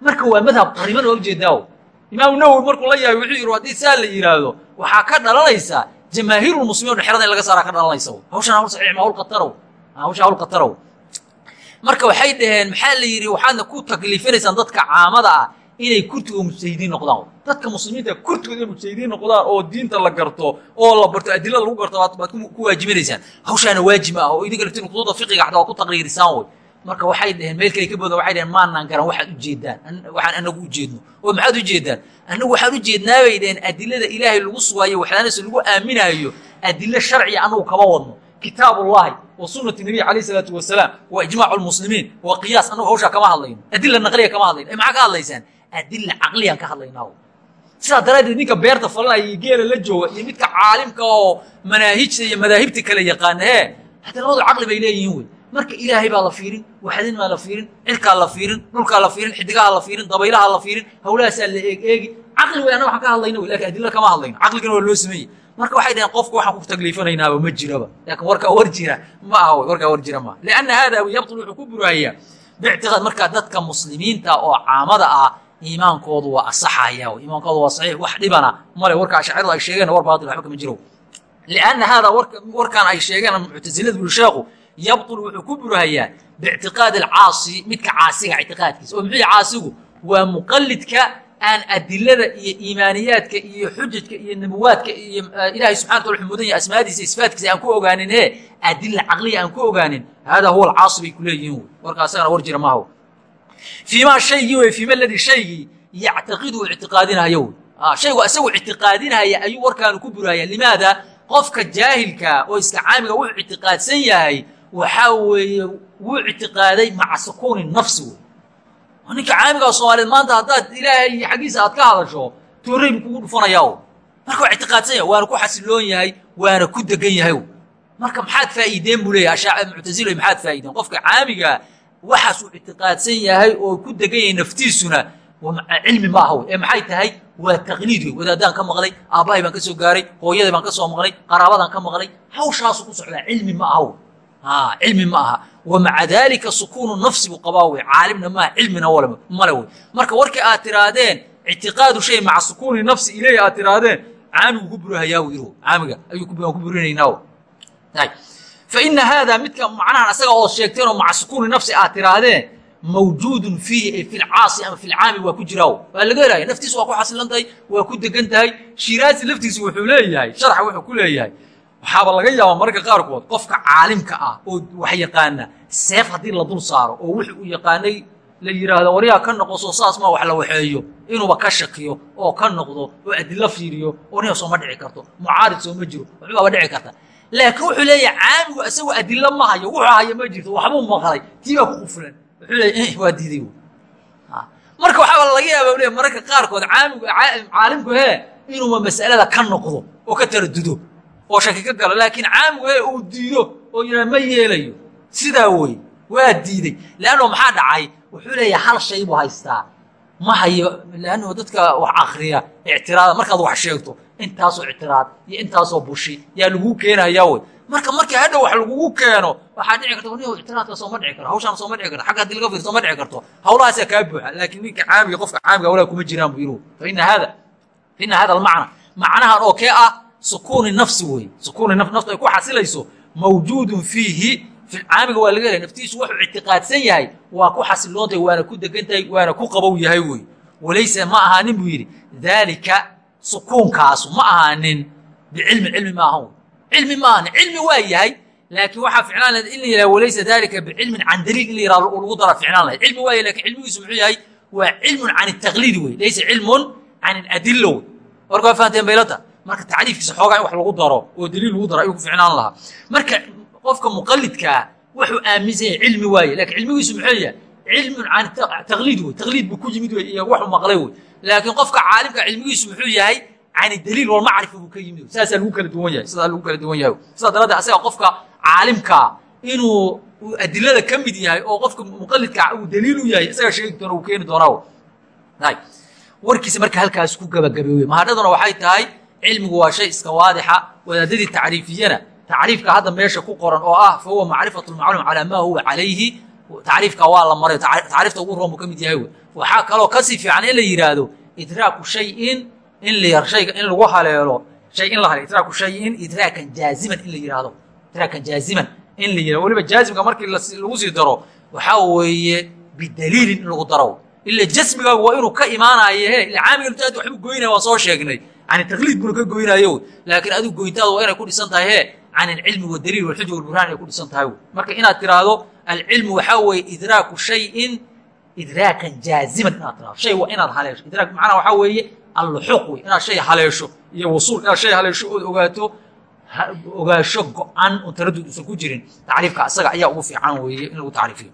marka waa madhab qariban waa u jeedaa imaamu nawowi markuu la yahay wuxuu yidhi haddii saa la yidhaahdo waxaa ka dhalanaysa jamaahiirulmuslimiin xerada in laga saaraa ka dhalanaysa hawshan hawl saxiix ma hawl qatarow hawshan hawl qatarow marka waxay dhaheen maxaa la yidhi waxaadna ku takliifinaysaan dadka caamada ah inay kurtiga mujtahidiin noqdaan. Dadka muslimiinta kurtigooda inay mujtahidiin noqdaan oo diinta la garto oo la barto adilada lagu garto baad ku waajibinaysaan. Hawshaana waajib ah oo idinka laftiin kutuuda fiqiga xataa waa ku taqriirisaan wey marka waxay dhaheen meel kale ka boodan waxay dhaheen maanaan garan waxaad ujeedaan waxaan anagu ujeedno oo maxaad ujeedaan annagu waxaan ujeednaa bay dhaheen adilada ilaahay lagu sugaayo waxdaanaysa lagu aaminaayo adilo sharciya annagu kama wadno. Kitaabullahi wa sunnati nabiy calayh isalaatu wasalaam wa ijmaacu lmuslimiin wa qiyaas annagu hawshaa kama hadlayno. Adila naqliya kama hadlayno. Ee maxaa ka hadlaysaan adila caqliyaan ka hadlaynaa sidaa daraaddeed ninka beerta falanaya iyo geela la jooga iyo midka caalimka oo manaahijta iyo madaahibta kale yaqaana hee hadda labadu caqli bay leeyihiin wey. Marka ilaahay baa la fiirin waxdin baa la fiirin cirkaa la fiirin dhulkaa la fiirin xidigaha la fiirin dabaylaha la fiirin hawlahaasaa la eeg eegi. Caqli way anna waxaan ka hadlayna wey laakiin adilla kama hadlayno. Caqligana waa loo sameeyey. Marka waxay dhaheen qofka waxaan ku tagliifanaynaaba ma jiraba laakin warkaa war jira ma aha wey warkaa war jira maaha lianna hada yabtul wuxuu ku burahayaa biictiqaad markaa dadka muslimiinta oo caamada ah iimaankoodu waa asaxaya iimaankoodu waa saxiix. Wax dhibana male warka ashaaciradu ay sheegeen war baatil waxba kama jiro. Lianna hada warkan ay sheegeen muctasilada buri sheekhu yabtul wuxuu ku burahayaa biictiqaadi alcaasi midka caasiga ictiqaadkiisa oo muxuu caasigu waa muqalidka aan adilada iyo iimaaniyaadka iyo xujajka iyo nabuwaadka iyo ilahay subxana wataala wuxuu mudan yahay asmaadiisa isfaatkiisa aan ku ogaanin he adila caqliya aan ku ogaanin hada huwa alcaasi bay ku leeyihiin wey warka asagana war jira maaha fiimaa shaygii wey fiima ladii shaygii yactaqidu ictiqaadinayo wey shaygu isagu ictiqaadinaya ayuu warkaanu ku burahaya limaada qofka jaahilka oo iska caamiga wuxuu ictiqaadsan yahay waxaa weeye wuu ictiqaaday maca sukuuni nafsi wey ninka caamiga soomaaliyeed maanta haddaad ilaahay iyo xaggiisa aad ka hadasho toorey buu kugu dhufanayaa marka waa ictiqaadsan yahay waana ku xasiloon yahay waana ku degan yahay marka maxaad faa'iideen buu leeyahay muctasilo maxaad waxaasuu ictiqaadsan yahay oo ku degan yahay naftiisuna cilmi ma aha ee maxay tahay? Waa taqliid wey wadaadaan ka maqlay aabbahay baan ka soo gaaray hooyaday baan ka soo maqlay qaraabadaan ka maqlay. Hawshaasuu ku socdaa cilmi ma aha cilmi ma aha. Wamaca dalika sukuunu nafsi buu qabaa wey. Caalimna maaha cilmina male wey. Marka warkii aad tirahdeen ictiqaadu shay maca sukuuni nafsi ileyh aad tirahdeen caamigu ku burahayaa wy caamiga ayuu ku burinaynaa fa ina haada midka macnahan asaga oo sheegteen oo maca sukuuni nafsi aad tiraahdeen mawjuudun fiihi ay fi lcaasi ama fi lcaami waa ku jiraa waa laga helaya naftiisu waa ku xasilan tahay waa ku degan tahay shiraasi laftiisu wuxuu leeyahay sharxa wuxuu ku leeyahay waxaaba laga yaabaa mararka qaarkood qofka caalimka ah oo wax yaqaana seef haddii la dul saaro oo wixi uu yaqaanay la yidhaahdo waryaa ka noqoso saas maa wax la waxeeyo inuuba ka shakiyo oo ka noqdo oo adilo fiiriyo nia sooma dhici karto mucaarid sooma jiro waxbaaba dhici karta laakiin wuxuu leeyahay caamigu isagoo adilo ma hayo. Wuxuu hayo ma jirto waxbuu maqlay. Tii baa ku qufulan wuxuu leeya waa diiday marka waxaaba laga yaaba le mararka qaarkood caamigu caalimku hee inuuba mas'alada ka noqdo oo ka taradudo oo shaki ka galo. Laakiin caamigu hee uu diido oo yidhaha ma yeelayo. Sidaa wey waa diiday. Leanno maxaa dhacay? Wuxuu leeyahay hal shay buu haystaa. Ma hayo leanno dadka wax akriya ictiraada markaad wax sheegto intaasoo ictiraad iyo intaasoo bushi yaa laguu keenayaa wey marka markii hadhow wax lagugu keeno waxaa dhici karta nin ictiraadka sooma dhici karo hawshaan sooma dhici karto xagga haddii laga fiir sooma dhici karto. Hawlahaasaa kaa buuxa laakiin ninka caamiga qofka caamiga hawlaha kuma jiraan buu yihi fa ina hada fa ina hada almacna. Macnahan oo kee ah sukuuni nafsi wey sukuuni naf naftu ay ku xasilayso mawjuudun fiihi caamiga waa laga helay naftiisu wuxuu ictiqaadsan yahay waa ku xasiloontahay waana ku degan tahay waana ku qabow yahay wey walayse ma ahaanin buu yidhi. Daalika sukuunkaasu ma ahaanin bicilmin cilmi ma ahan cilmi ma cilmi waa yahay laakiin waxaa ficnaan lahayd in la yidhaha walaysa daalika bicilmin can daliil in la yidhaha lagu dara ficnaan lahayd cilmi waa yahay laakiin cilmigiisu muxuu yahay waa cilmun can ataqliid wey laysa cilmun can aladilla wey warka waa fahanteen baylata marka tacriifkiisa xoogaa in wax lagu daro oo daliil lagu daro ayuu ku ficnaan lahaa. Marka qofka muqalidkaa wuxuu aaminsan yahay cilmi waaye laakiin cilmigiisu muxuu yahay cilmun can taqliid wey taqliid buu ku yimid wey iyo waxuu maqlay wey laakiin qofka caalimka cilmigiisu muxuu yahay can daliil walmacrifa buu ka yimid. Sidaasaa lagu kala duwan yahay. Sidaa lagu kala duwan yahay. Sidaa daraaddeed asaga qofka caalimkaa inuu adilada ka mid yahay oo qofka muqalidkaa uu daliil u yahay isagaa sheegi doona uu keeni doonaa warkiisa marka halkaas ku gabagabeeye mahadhaduna waxay tahay cilmigu waa shay iska waadixa wadaadadii tacriifiyana. Tacriifka hadda meesha ku qoran oo ah fa huwa macrifatu lmacluum calaa maa huwa calayhi tacriifka waa la maray. Tacriifta ugu roon buu ka mid yahay waxaa kaloo ka sii fiican in la yidhaahdo idraaku shayin in la shayga in lagu haleelo shay in la haleelo idraaku shayin idraakan jaaziman in la yidhaahdo idraakan jaaziman in la yidhahdo weliba jaazimka markii lagu sii daro waxaa weeye bidaliilin in lagu daro. Ila jasmigaagu waa inuu ka imaanayo he ila caamiga lutaad waxbuu goynaya waan soo sheegnay. Can taqliid buna ka goynaayo laakiin adigu goyntaada waa inay ku dhisan tahay he can alcilmi wadaliil walxuja walburhaan ay ku dhisan tahay. Marka inaad tiraahdo alcilmu waxaa weeye idraaku shayin idraakan jaaziman inaad tirahdo shay waa inaad haleesho idraak macnaha waxaa weeye alluxuq wey inaad shay haleesho iyo wusuul inaad shay haleesho ood ogaato ogaasho go-an oon taradud usan ku jirin tacriifka asaga ayaa ugu fiican weeye in lagu tacriifiyo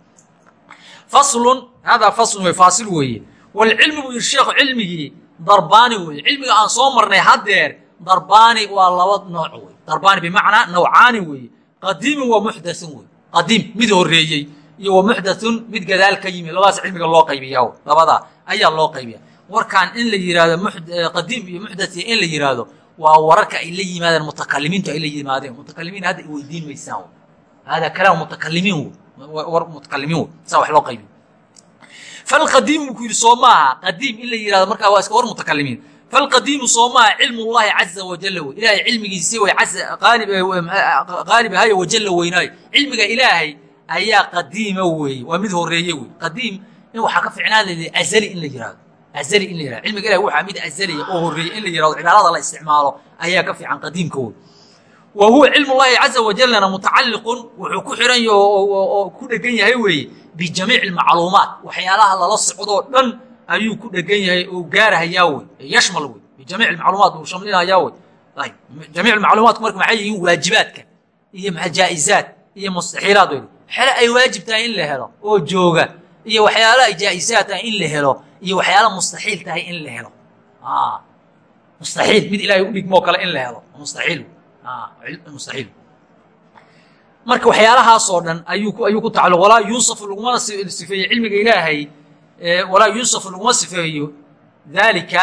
faslun haadaa faslun wey faasil weeye walcilmi buu yidhi sheekhu cilmigii darbaani weeye cilmiga aan soo marnay haddeer darbaani waa laba nooc wey darbaani bimacnaa nawcaani weeye qadiimin waa muxdathin wey qadiim mid horeeyey iyo wa muxdathun mid gadaal ka yimi labadaas cilmiga loo qaybiya labadaa ayaa loo qaybiya. Warkaan in la yihahdo qadiim iyo muxdath in la yihahdo waa wararka ay la yimaadeen mutakalimiintu ay la yimaadeen. Mutakalimiin hadda weydiin maysaan hada kalaam mutakalimiin war mutakalimiin saa wax loo qaybiyo. Falqadiim buu ku yidhi soo maaha qadiim in la yihahdo markaa waa iska war mutakalimiin. Falqadiimu soo maaha cilmu llahi caza wajalla wey ilahay cilmigiisi way qaalib ahaya wajalla weynaayo cilmiga ilaahay ayaa qadiima weeye waa mid horeeye wey qadiim waxaa ka ficnaan la azali in la yihahdo azali in la yihahdo cilmiga ilahay waxaa mid azaliya oo horeeye in la yihahdo cibaarada la isticmaalo ayaa ka fiican qadiimka wey wa huwa cilmu llahi caza wajallana mutacalliqun. Wuxuu ku xiran yahay oo ku dhegan yahay weeye bijamiici almacluumaat waxyaalaha lala socdoo dhan ayuu ku dhegan yahay oo gaarahayaa wey yashmal wey bijamiic almacluumaat buu shamlinayaa wey jamiic almacluumaatku marka maxay yihiin waajibaadka iyo jaa'izaad iyo mustaxiilaad wey waxyaala ay waajib tahay in la helo oo jooga iyo waxyaala ay jaa'izaad tahay in la helo iyo waxyaala mustaxiil tahay in la helo. Mustaxiil. Mid ilaahay u dhigmoo kale in la helo. Mustaxiil. Mustaxiil. Marka waxyaalahaasoo dhan ayuu ku tacalluq. Walaa yuusafu lagumana sifeeye cilmiga ilaahay walaa yuusafu laguma sifeeyo daalika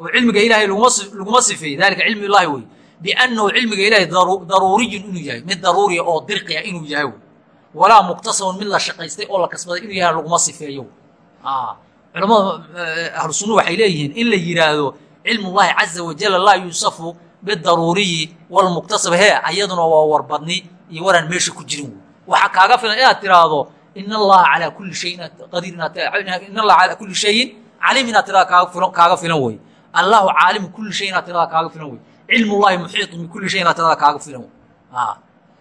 oo cilmiga ilaahay laguma sifeeyo dalika cilmi llahi wey. Biannahu cilmiga ilaahay daruuriyun inuu yahay. Mid daruuriya oo dirqiya inuu yahay wey walaa muktasabun mid la shaqaystay oo la kasbaday inuu yahay laguma sifeeyo. Culamada ahlu sunna waxay leeyihiin in la yidhaahdo cilmu llahi caza wajalla laa yuusafu bidaruuriyi walmuktasab hee ayaduna waa warbadni iyo waraan meesha ku jirin waxaa kaaga filan inaad tiraahdo in allaha calaa kulli shayin qadiir in allaha calaa kulli shayin caliim inaad tirada kaaga filan wey. Allahu caalimu kulli shay inaad tirada kaaga filan wey. Cilmu llahi muxiitu min shay inaad tirada kaaga filan wey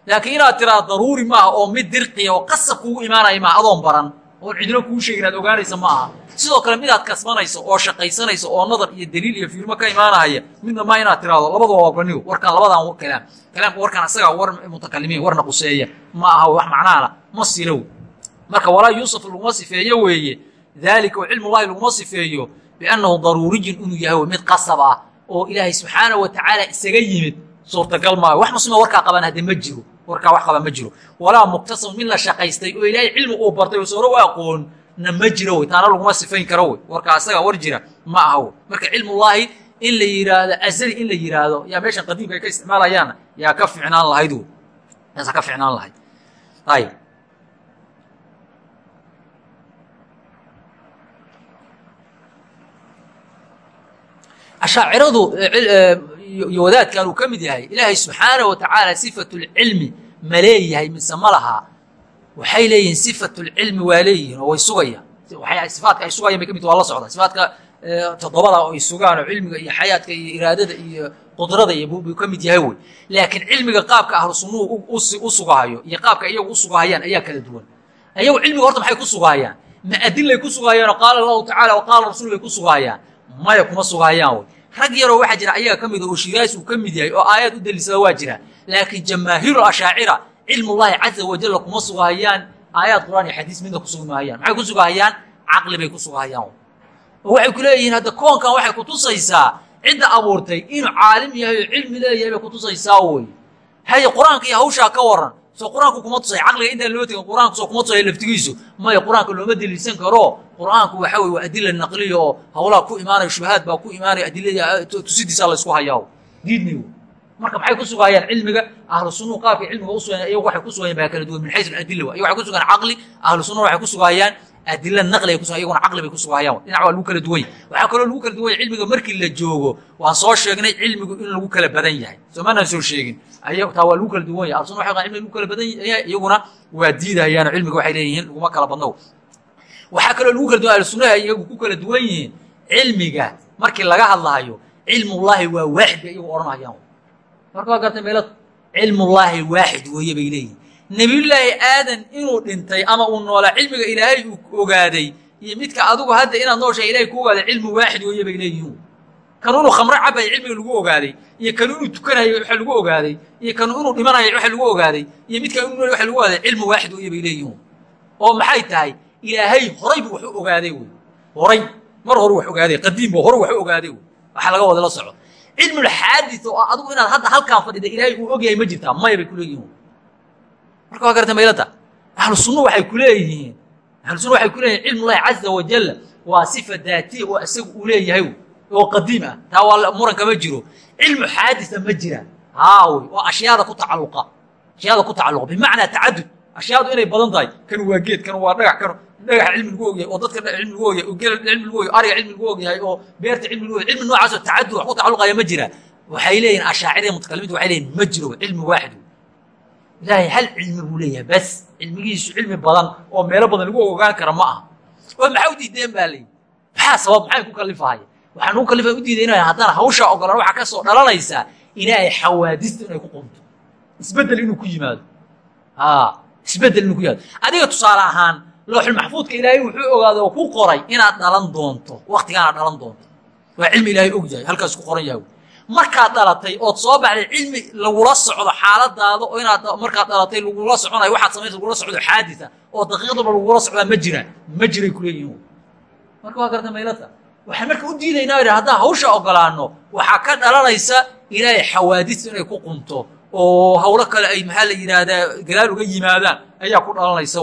laakiin inaad tirahdo daruuri maaha oo mid dirqiya oo qasab kugu imaanaya maaha adoon baran. Oon cidlo kuu sheegin aad ogaanaysa ma aha sidoo kale midaad kasbanayso oo shaqaysanayso oo nadar iyo daliil iyo fiirmo ka imaanahaya midna maa inaad tiraahdo. Labadaba waa banigo warkaan labadan kalaam. Kalaamka warkaan asagaa war mutakalimiin warna quseeya ma aha wax macnaana ma silow. Marka walaa yuusuf laguma sifeeyo weeye. Daalika oo cilmullahi laguma sifeeyo biannahu daruurijun inuu yahay mid qasab ah oo ilaahay subxaana wa isaga yimid. Suurtagal maayo. Wax muslima warkaa qaban hadde ma jiro warkaa wax qaba ma jiro. Walaa muktasab mid la shaqaystay oo ilaahay cilmi uu bartay oo soore u aqoon na ma jiro wey taana laguma sifayn karo wey warkaa asagaa war jira ma aha wey marka cilmullaahi in la yidhaahdo azali in la yidhaahdo yaa meeshan qadiimka ay ka isticmaalayaanna yaa ka ficnaan lahayd wey yaasa ka ficnaan lahayd. Ayib ashaaciradu iyo wadaadkan uu ka mid yahay ilaahay subxaana wa tacaala sifatulcilmi ma leeyahay mise ma lahaa waxay leeyihiin sifatulcilmi waa leeyihiin oo way sugayaan sifaatka ay sugayaan bay ka mid waa la socda sifaatka toddobada oo ay sugaan oo cilmiga iyo xayaadka iyo iraadada iyo qudrada iyo buu ka mid yahay wey laakiin cilmiga qaabka ahlu sunnuhu u sugahayo iyo qaabka iyagu u sugahayaan ayaa kala duwan ayagu cilmiga horta maxay ku sugahayaan ma adilay ku sugahayaan oo qaala allahu tacala wa qaala rasuul bay ku sugahayaan maya kuma sugahayaan wey rag yaroo waxaa jira ayaga ka mid oo shiraas uu ka mid yahay oo aayaad u daliisada waa jira. Laakiin jamaahiiru ashaacira cilmullahi caza wajalla kuma sugahayaan aayaad qur'aan iyo xadiis midna ku sugi maahayaan maxay ku sugahayaan? Caqli bay ku sugahayaan. Oo waxay ku leeyihiin hadda koonkan waxay kutusaysaa cidda abuurtay inuu caalim yahay oo cilmi leeyahay bay kutusaysaa wey haye qur'aanka iyo hawshaa ka waran soo qur'aanku kuma tusay caqliga intaan loo tegin qur'aanku soo kuma tusaya laftigiisu. Maya qur'aanka looma deliilsan karo. Qur'aanku waxa weye waa adila naqliya oo hawlaha ku imaanaya shubahaad baa ku imaanaya adilada tusidiisaa la ysku hayaa. Diidni marka maxay ku sugayaan cilmiga? Ahlu sunnuhu qaabkay cilmiga u sugayaan iyagu waxay ku sugayaan baa kala duwan min xaysu aladilla wa iyagu waxay ku sugayaan caqli ahlu sunnuhu waxay ku sugayaan adila naqli ay ku sugayan iyaguna caqli bay ku sugahayaan dhinac waa lagu kala duwan yahay waxaa kaloo lagu kala duwan yahay cilmiga markii la joogo waan soo sheegnay cilmigu in lagu kala badan yahay. Soo maanaan soo sheegin? Taa waa lagu kala duwan yahay alsuna waxay cilmiga lagu kala badan yahay iyaguna waa diidahayaanoo cilmiga waxay leeyihiin laguma kala badno. Waxaa kaloo lagu kala duwan ahlusunnaha iyagu ku kala duwan yihiin cilmiga. Markii laga hadlahayo cilmullaahi waa waaxid bay iyagu odhanayaan marka waa gartay meelad cilmullaahi waaxid weeye bay leeyihiin nebiyullaahi aadan inuu dhintay ama uu noolaa cilmiga ilaahay uu ogaaday iyo midka adigu hadda inaad nooshahay ilahay ku ogaaday cilmi waaxid weeye bay leeyihiin. Kan inuu khamro cabaya cilmiga lagu ogaaday iyo kan inuu tukanayo waxa lagu ogaaday iyo kan inuu dhimanayo waxa lagu ogaaday iyo midkan inuu waxa lagu ogaaday cilmi waaxid weeye bay leeyihiin. Oo maxay tahay? Ilaahay horay buu wax u ogaaday wey horay. Mar horu wax ogaaday qadiim bu horu wax u ogaaday wey waxa laga wada la soco. Cilmulxaadis oo adigu inaad hadda halkaan fadhida ilaahay uu ogyahay ma jirtaa maya bay ku leeyihiin marka waa garta maylata. Ahlu sunna waxay ku leeyihiin. Ahlu sunna waxay ku leeyihiin cilmullahi caza wajalla waa sifa daatiya oo isagu uu leeyahay oo qadiim ah. Taa waa muranka ma jiro. Cilmu xaadisa ma jiraan haawey oo ashyaada ku tacalluqa. Ashyaada ku tacalluqa. Bimacnaa tacadud. Ashyaadu inay badan tahay. Kan waa geed kan waa dhagax kan dhagax cilmi lagu ogyahay oo dadka cilmi lagu ogyahay oo geel cilmi lagu ogyahay ariga cilmi lagu ogyahay oo beerta cilmi lagu ogyahay cilmi noocaas oo tacadud wax ku tacalluqaya ma jira. Waxay leeyihiin ashaacirada mutakalimiintu waxay leeyihiin ma jiro cilmi waaxid ilaahay hal cilmi buu leeyahay bas. Cilmigiisu cilmi badan oo meelo badan lagu ogaan kara ma aha. Oo maxaa u diideen baa leeyihi maxaa sabab maxay ku kalifahaya waxaan ugu kalifay u diiday inay haddana hawshaa ogolaan waxaa ka soo dhalanaysaa inay xawaadistu inay ku qumto isbeddel inuu ku yimaado. Isbeddel inuu ku yimaado. Adiga tusaale ahaan looxul maxfuudka ilaahay wuxuu ogaaday oo ku qoray inaad dhalan doonto waktigaanaad dhalan doonto. Waa cilmi ilaahay og halkaas ku qoran yahay markaad dhalatay ood soo baxday cilmi lagula socdo xaaladaada oo inaad markaad dhalatay lagula soconayo waxaad samaysa lagula socdo xaadisa oo daqiiqdaba lagula socdaa ma jiraan ma jiray kuleeyihin marka waa garta maylata waxaan marka u diidaynaa idha haddaan hawsha ogolaano waxaa ka dhalanaysa ilaahay xawaadis inay ku qunto oo hawlo kale ay maxaa la yidhaahdaa gadaal uga yimaadaan ayaa ku dhalanaysa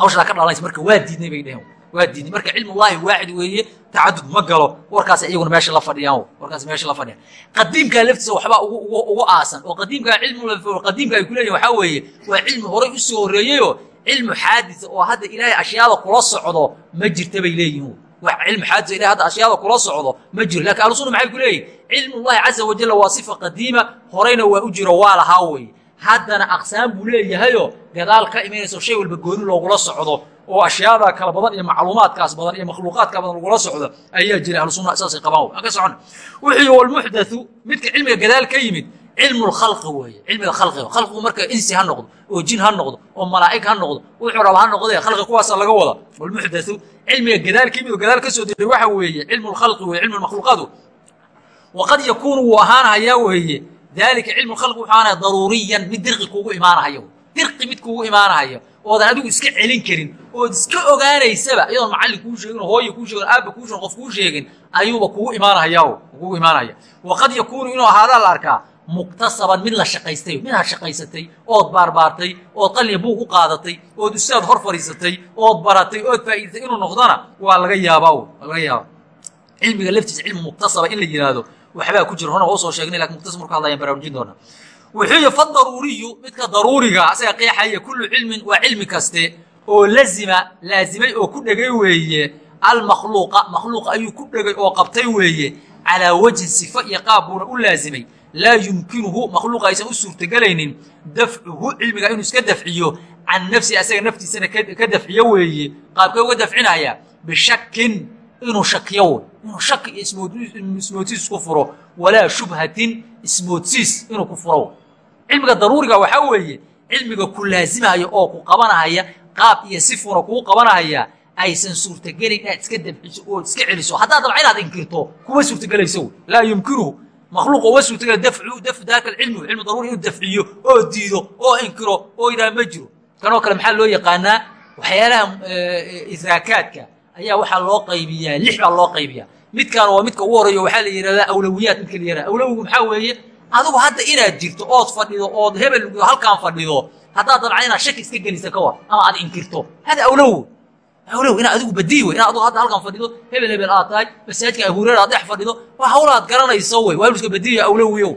hawshadaa ka dhalanaysa marka waa diidnay bay dheheen waa diidnay marka cilmullaahi waaxid weeye tacadud ma galo. Warkaas iyaguna meesha la fadhiyaan warkaas meesha la fadhiyaan. Qadiimkaa laftiisa waxbaa ugu aasan. Oo qadiimkaa cilmu qadiimka ay ku leeyihiin waxaa weeye waa cilmi horay u soo cilmu xaadisa oo hadda ilaahay ashyaada kula socdo ma jirta bay leeyihiin wax cilmi xaadisa ilahay hadda ashyaada kula socdo ma jiro. Lakin ahlusunna maxay ku leeyihiin cilmullahi caza wajalla waa sifa qadiima horayna waa u jiro waa lahaa weeye. Haddana aqsaam buu leeyahayoo gadaal ka imanayso shay walba gooni loogula socdo oo ashyaada kala badan iyo macluumaadkaas badan iyo makhluuqaadka badan lagula socdo ayaa jira ahlusunna saasay qabaan. Aan ka socon. Wuxuu walmuxdathu midka cilmiga gadaal ka yimid cilmu lkhalqi weeye cilmiga khalqiga khalqigu marka insi ha noqdo oo jin ha noqdo oo malaa'ig ha noqdo wuxuu raba ha noqdee khalqi kuwaasa laga wada. Walmuxdathu cilmiga gadaal ka yimid oo gadaal ka soo diray waxa weeye cilmu lkhalqi weye cilmu lmakhluuqaadu waqad yakuunu wuu ahaanahayaa weeye dalika cilmu lkhalqi wuxuu ahaanaya daruuriyan mid dirqi kuugu imaanahayo. Dirqi mid kuugu imaanahayo oodan adigu iska celin karin ood iska ogaanaysaba iyadoon macallin kuu sheegin oo hooya kuu sheegin aabba kuu sheegin qof kuu sheegin ayuuba kugu imaanahayaa kugu imaanaya waqad yakuunu inuu ahaadaa la arkaa muktasaban mid la shaqaystay mid ha shaqaysatay ood baarbaartay ood qalin buug u qaadatay ood ustaad hor fadhiisatay ood baratay ood faa'iidatay inuu noqdona waa laga yaabaa laga yaabaa. Cilmiga laftiisa cilmi muktasaba in la yidhaahdo waxbaa ku jira horna waa u soo sheegnay laakiin muktasab marka hadlayaan baraarujin doona wuxuu yihi fadaruuriyu midka daruuriga asaga qeexaya kullu cilmin waa cilmi kaste oo lazima laazimay oo ku dhegay weeye. Almakhluuqa makhluuqa ayuu ku dhegay oo qabtay weeye. Calaa wajhin sifa iyo qaab buuna u laazimay. Laa yumkinuhu makhluuqa aysan u suurtagelaynin dafcuhu cilmiga inuu iska dafciyo can nafsi asaga naftiisana ka dafciyo weeye. Qaabkee uga dafcinaya bishakin inuu shakiyo inuu shaki iyo ismoodsiis ku furo. Walaa shubhatin ismoodsiis inuu ku furo cilmiga daruuriga waxaa weeye cilmiga ku laazimaya oo ku qabanahaya qaab iyo sifuna kuu qabanahaya aysan suurtagelin inaad iska dafciso oo iska celiso. Haddaad dabca inaad inkirto kuma suurtagelayso. Laa yumkinuhu makhluuqa uma suurtagela dafcu daf daaka alcilmi cilmi daruuri inuu dafciyo oo diido oo inkiro oo yidhaha ma jiro. Kanoo kale maxaa loo yaqaanaa? Waxyaalaha idraakaadka ayaa waxaa loo qaybiyaa lix baa loo qaybiyaa. Midkaan waa midka ugu horeeyo waxaa la yidhahdaa awlawiyaat. Midka la yihahda awlawigu maxaa weeye adigu hadda inaad jirto ood fadhido ood hebel halkaan fadhido haddaad dabca inaad shaki iska gelisa ka war ama aad inkirto. Hada awlow awlow inaad adigu badii wey inaad adigu hadda halkaan fadhido hebel hebel aad tahay masaajidka abuureer aad dhex fadhido waa hawlaad garanayso wey waa iska badiya awlowiyow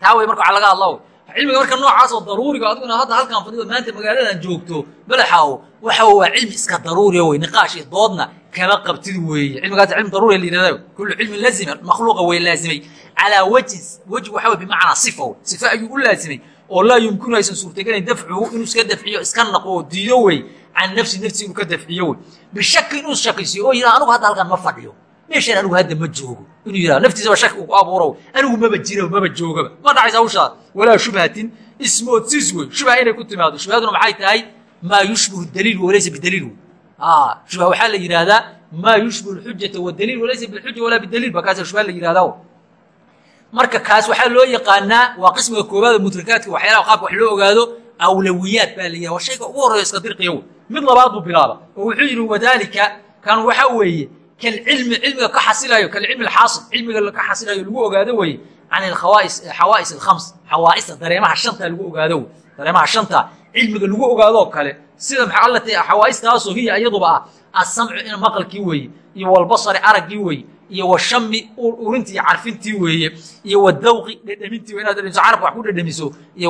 taa wey marka waxaa laga hadla wey cilmiga marka noocaas oo daruuriga adiguna hadda halkaan fadhido maanta magaaladan joogto balaxaaw waxa waa cilmi iska daruuriya wey niqaash iyo doodna kama qabtid weeye. Cilmigaas cilmi daruuriya la yidhahda kullu cilmin laazima makhluuqa way laazimay calaa wajhi wajhi waxa wey bimacnaa sifa wey sifa ayuu u laazimay oo laa yumkinu aysan suurtagelayn dafcuhu inuu iska dafciyo iska naqo oo diido wey can nafsi nafsi inuu ka dafciyo wey bishaki inuu shakisiyo oo yidhaha anigu hadda halkaan ma fadhiyo meeshaan anigu hadda ma joogo inuu yidhaha naftiisaba shaki uu ku abuuro anigu maba jiro maba joogaba ma dhacaysa hawshaas walaa shubhatin ismoodsiis wey shubha inay ku timaado shubhaduna maxay tahay maa yushbihu daliil walaysa bidaliil wey shubha waxaa la yidhahdaa maa yushbihu lxujata wadaliil walaysa bilxuja walaa bidaliil ba kaasa shubha la yidhahdaa marka kaas waxaa loo yaqaanaa waa qismiga koobaad oo mudrakaadka waxyaalaha qaabka wax loo ogaado awlawiyaad baa la yidhahda waa shayga ugu horreeya iska dirqiya wey mid labaad buu bilaaba oo wuxuu yidhi wadaalika kan waxa weeye kalcilmi cilmiga ka xasilayo kalcilmi alxaasil cilmiga ka xasilayo lagu ogaado weye can alkhawaais xawaa'is alkhams xawaa'ista dareemaha shanta lagu ogaado wey dareemaha shanta cilmiga lagu ogaadoo kale sida maxaa allati xawaa'istaasoo hiya iyaduba ah asamcu in maqalkii weeye iyo walbasari araggii weeye iyo washami urintii carfintii weeye iyo wadawqi dhedhamintii inaad dhedhamiso carabka wax ku dhedhamiso iyo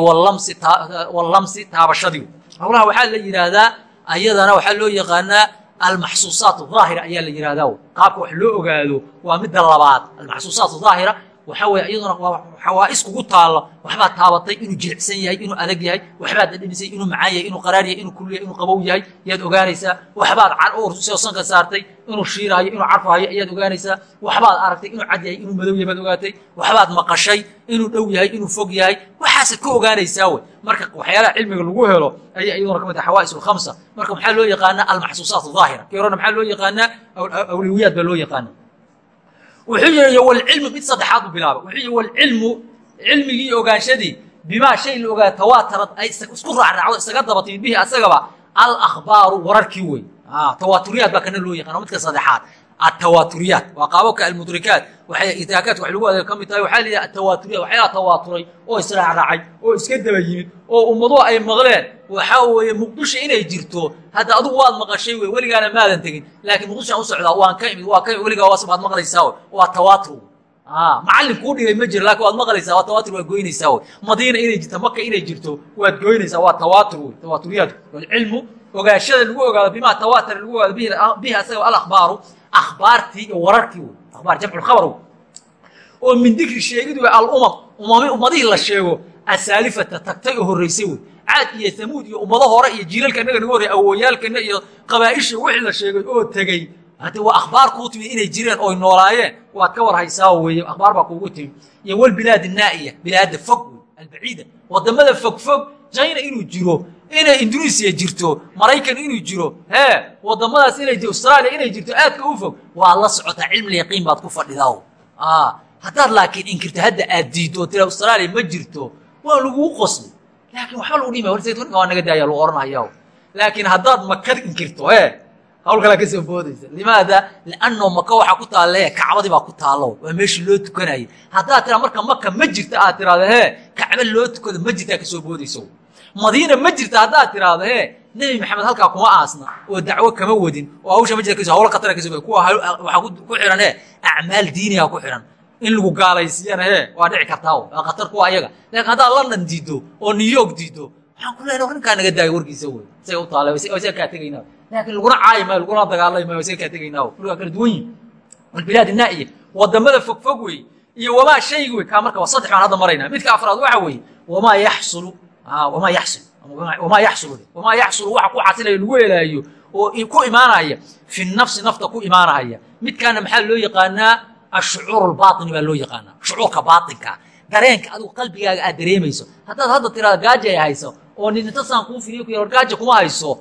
walamsi taabashadii howlaha waxaa la yidhaahdaa ayadana waxaa loo yaqaanaa almaxsuusaat aahira ayaa la yihahdaa qaabka wax loo ogaado waa midda labaad almaxsuusaat aahira waxaa weye iyaduna waa xawaa'is kugu taalla waxbaad taabatay inuu jilicsan yahay inuu adag yahay. Waxbaad dhadhamisay inuu macaan yahay inuu qaraar yahay inuu kul yahay inuu qabow yahay. Ayaad ogaanaysaa. Waxbaad sanka saartay. Inuu shiiraayo inuu carfaayo ayaad ogaanaysaa. Waxbaad aragtay inuu cad yahay inuu madow yahay baad ogaatay. Waxbaad maqashay inuu dhow yahay inuu fog yahay. Waxaasaad ka ogaanaysaa wey. Marka waxyaalaha cilmiga lagu helo ayay iyaduna ka mid tahay xawaa'is alkhamsa marka maxaa loo yaqaanaa almaxsuusaat aahira kii horena maxaa loo yaqaanaa? Awliwiyaad baa loo yaqaana wuxuu yidhi iyo walcilmu mid saddexaad buu bilaabay wuxuu yidhi walcilmu cilmigii ogaanshadii bimaa shay la ogaa tawaatarad ay isku raacraacdo isaga daba timid bihi asagaba alakhbaaru wararkii wey tawaaturiyaad baa kana loo yaqana midka saddexaad atawaturiyaat waa qaababka almudrikaat idraakaadka wax lagu adeeg ka mid tahay waxaa la yidhaha atawaaturiyat waxyaala tawaaturay oo israacraacay oo iska daba yimid oo ummaduhu ay maqleen waxaa weeye muqdisho inay jirto hadda adugu waad maqashay wey weligaana maadan tegin laakiin muqdishoan u socdaa waan ka imid waa ka imid weligaa waas baad maqlaysaa wey waa tawaatur macallin kuu dhigay ma jiro laakiin waad maqlaysaa waa tawaatur waad goynaysaa wey madiina inay jirto maka inay jirto waad goynaysaa waa tawaatur wey tawaaturiyaadku walcilmu ogaashada lagu ogaado bimaa tawaatar lagu ogaado bihi asaga alakhbaaru akhbaartii iyo wararkii wey akhbaar jamculkhabar wey oo min dikri sheegid wey alumam umami ummadihii la sheego asaalifata tagtay oo horraysay wey caad iyo hamuud iyo ummado hore iyo jiilalka innaga naga horrey awooyaalkana iyo qabaa'isha wixii la sheegay oo tegey hadde waa akhbaar kuu timid inay jireen oy noolaayeen waad ka war haysaa weeye akhbaar baa kuugu timid. Iyo walbilaad naa'iya bilaadda fog wey albaciida waddamada fog fog china inuu jiro inay indonesiya jirto maraykan inuu jiro hee wadamadaas inay australia inay jirto aadka u fog waa la socotaa cilmulyaqiin baad ku fadhidaa haddaad laakiin inkirto hadda aad diiddo oo tira australia ma jirto waa laguu qoslay laakiin waxba lagu dhima warseedka waa naga daaya lagu oranaya laakiin haddaad maka inkirto e hawl kalaa ka soo boodaysa. Limaada lianno maka waxaa ku taalle kacbadii baa ku taallo waa meeshii loo tukanayay. Haddaad tiraa marka maka ma jirta aad tiraahdo hee kacba loo tukado ma jirtaa ka soo boodayso madiina ma jirta haddaad tiraahdo hee nebi maxamed halkaa kuma aasna. Oo dacwo kama wadin. Oo hawsha ma jirta hawlo khatara ka soo kuwa waxaa ku xihan hee acmaal diiniga ku xihan in lagu gaalaysiiyana hee waa dhici kartaa waa khatar kuwa ayaga laakiin haddaad london diiddo oo new york diiddo waxaan ku leenahay ninkaa naga daayo warkiisa wey isaga u taala isaga kaa tegaynaa laakiin laguna caayi maayo laguna dagaalay maayo isaga kaa tegaynaa kulligaa kala duwan yihiin walbilaad naa'iya waddamada fogfog wey iyo wamaa shaygi wey kaa marka waa saddex baan hadda maraynaa midka afraad waxa weeye wamaa yaxsulu wamaa yaxsul wamaa yaxsulu wamaa yaxsulu waxa ku xasilayo lagu helaayo oo ku imaanaya. Fi nafsi nafta ku imaanaya. Midkaana maxaa loo yaqaanaa? Ashucuur albaatini baa loo yaqaanaa. Shucuurka baatinka. Dareenka adigu qalbigaaga aad dareemayso. Haddaad hadda tiraada gaaja ay hayso oo nin inta saan kuu fidiyo ku yar gaaja kuma hayso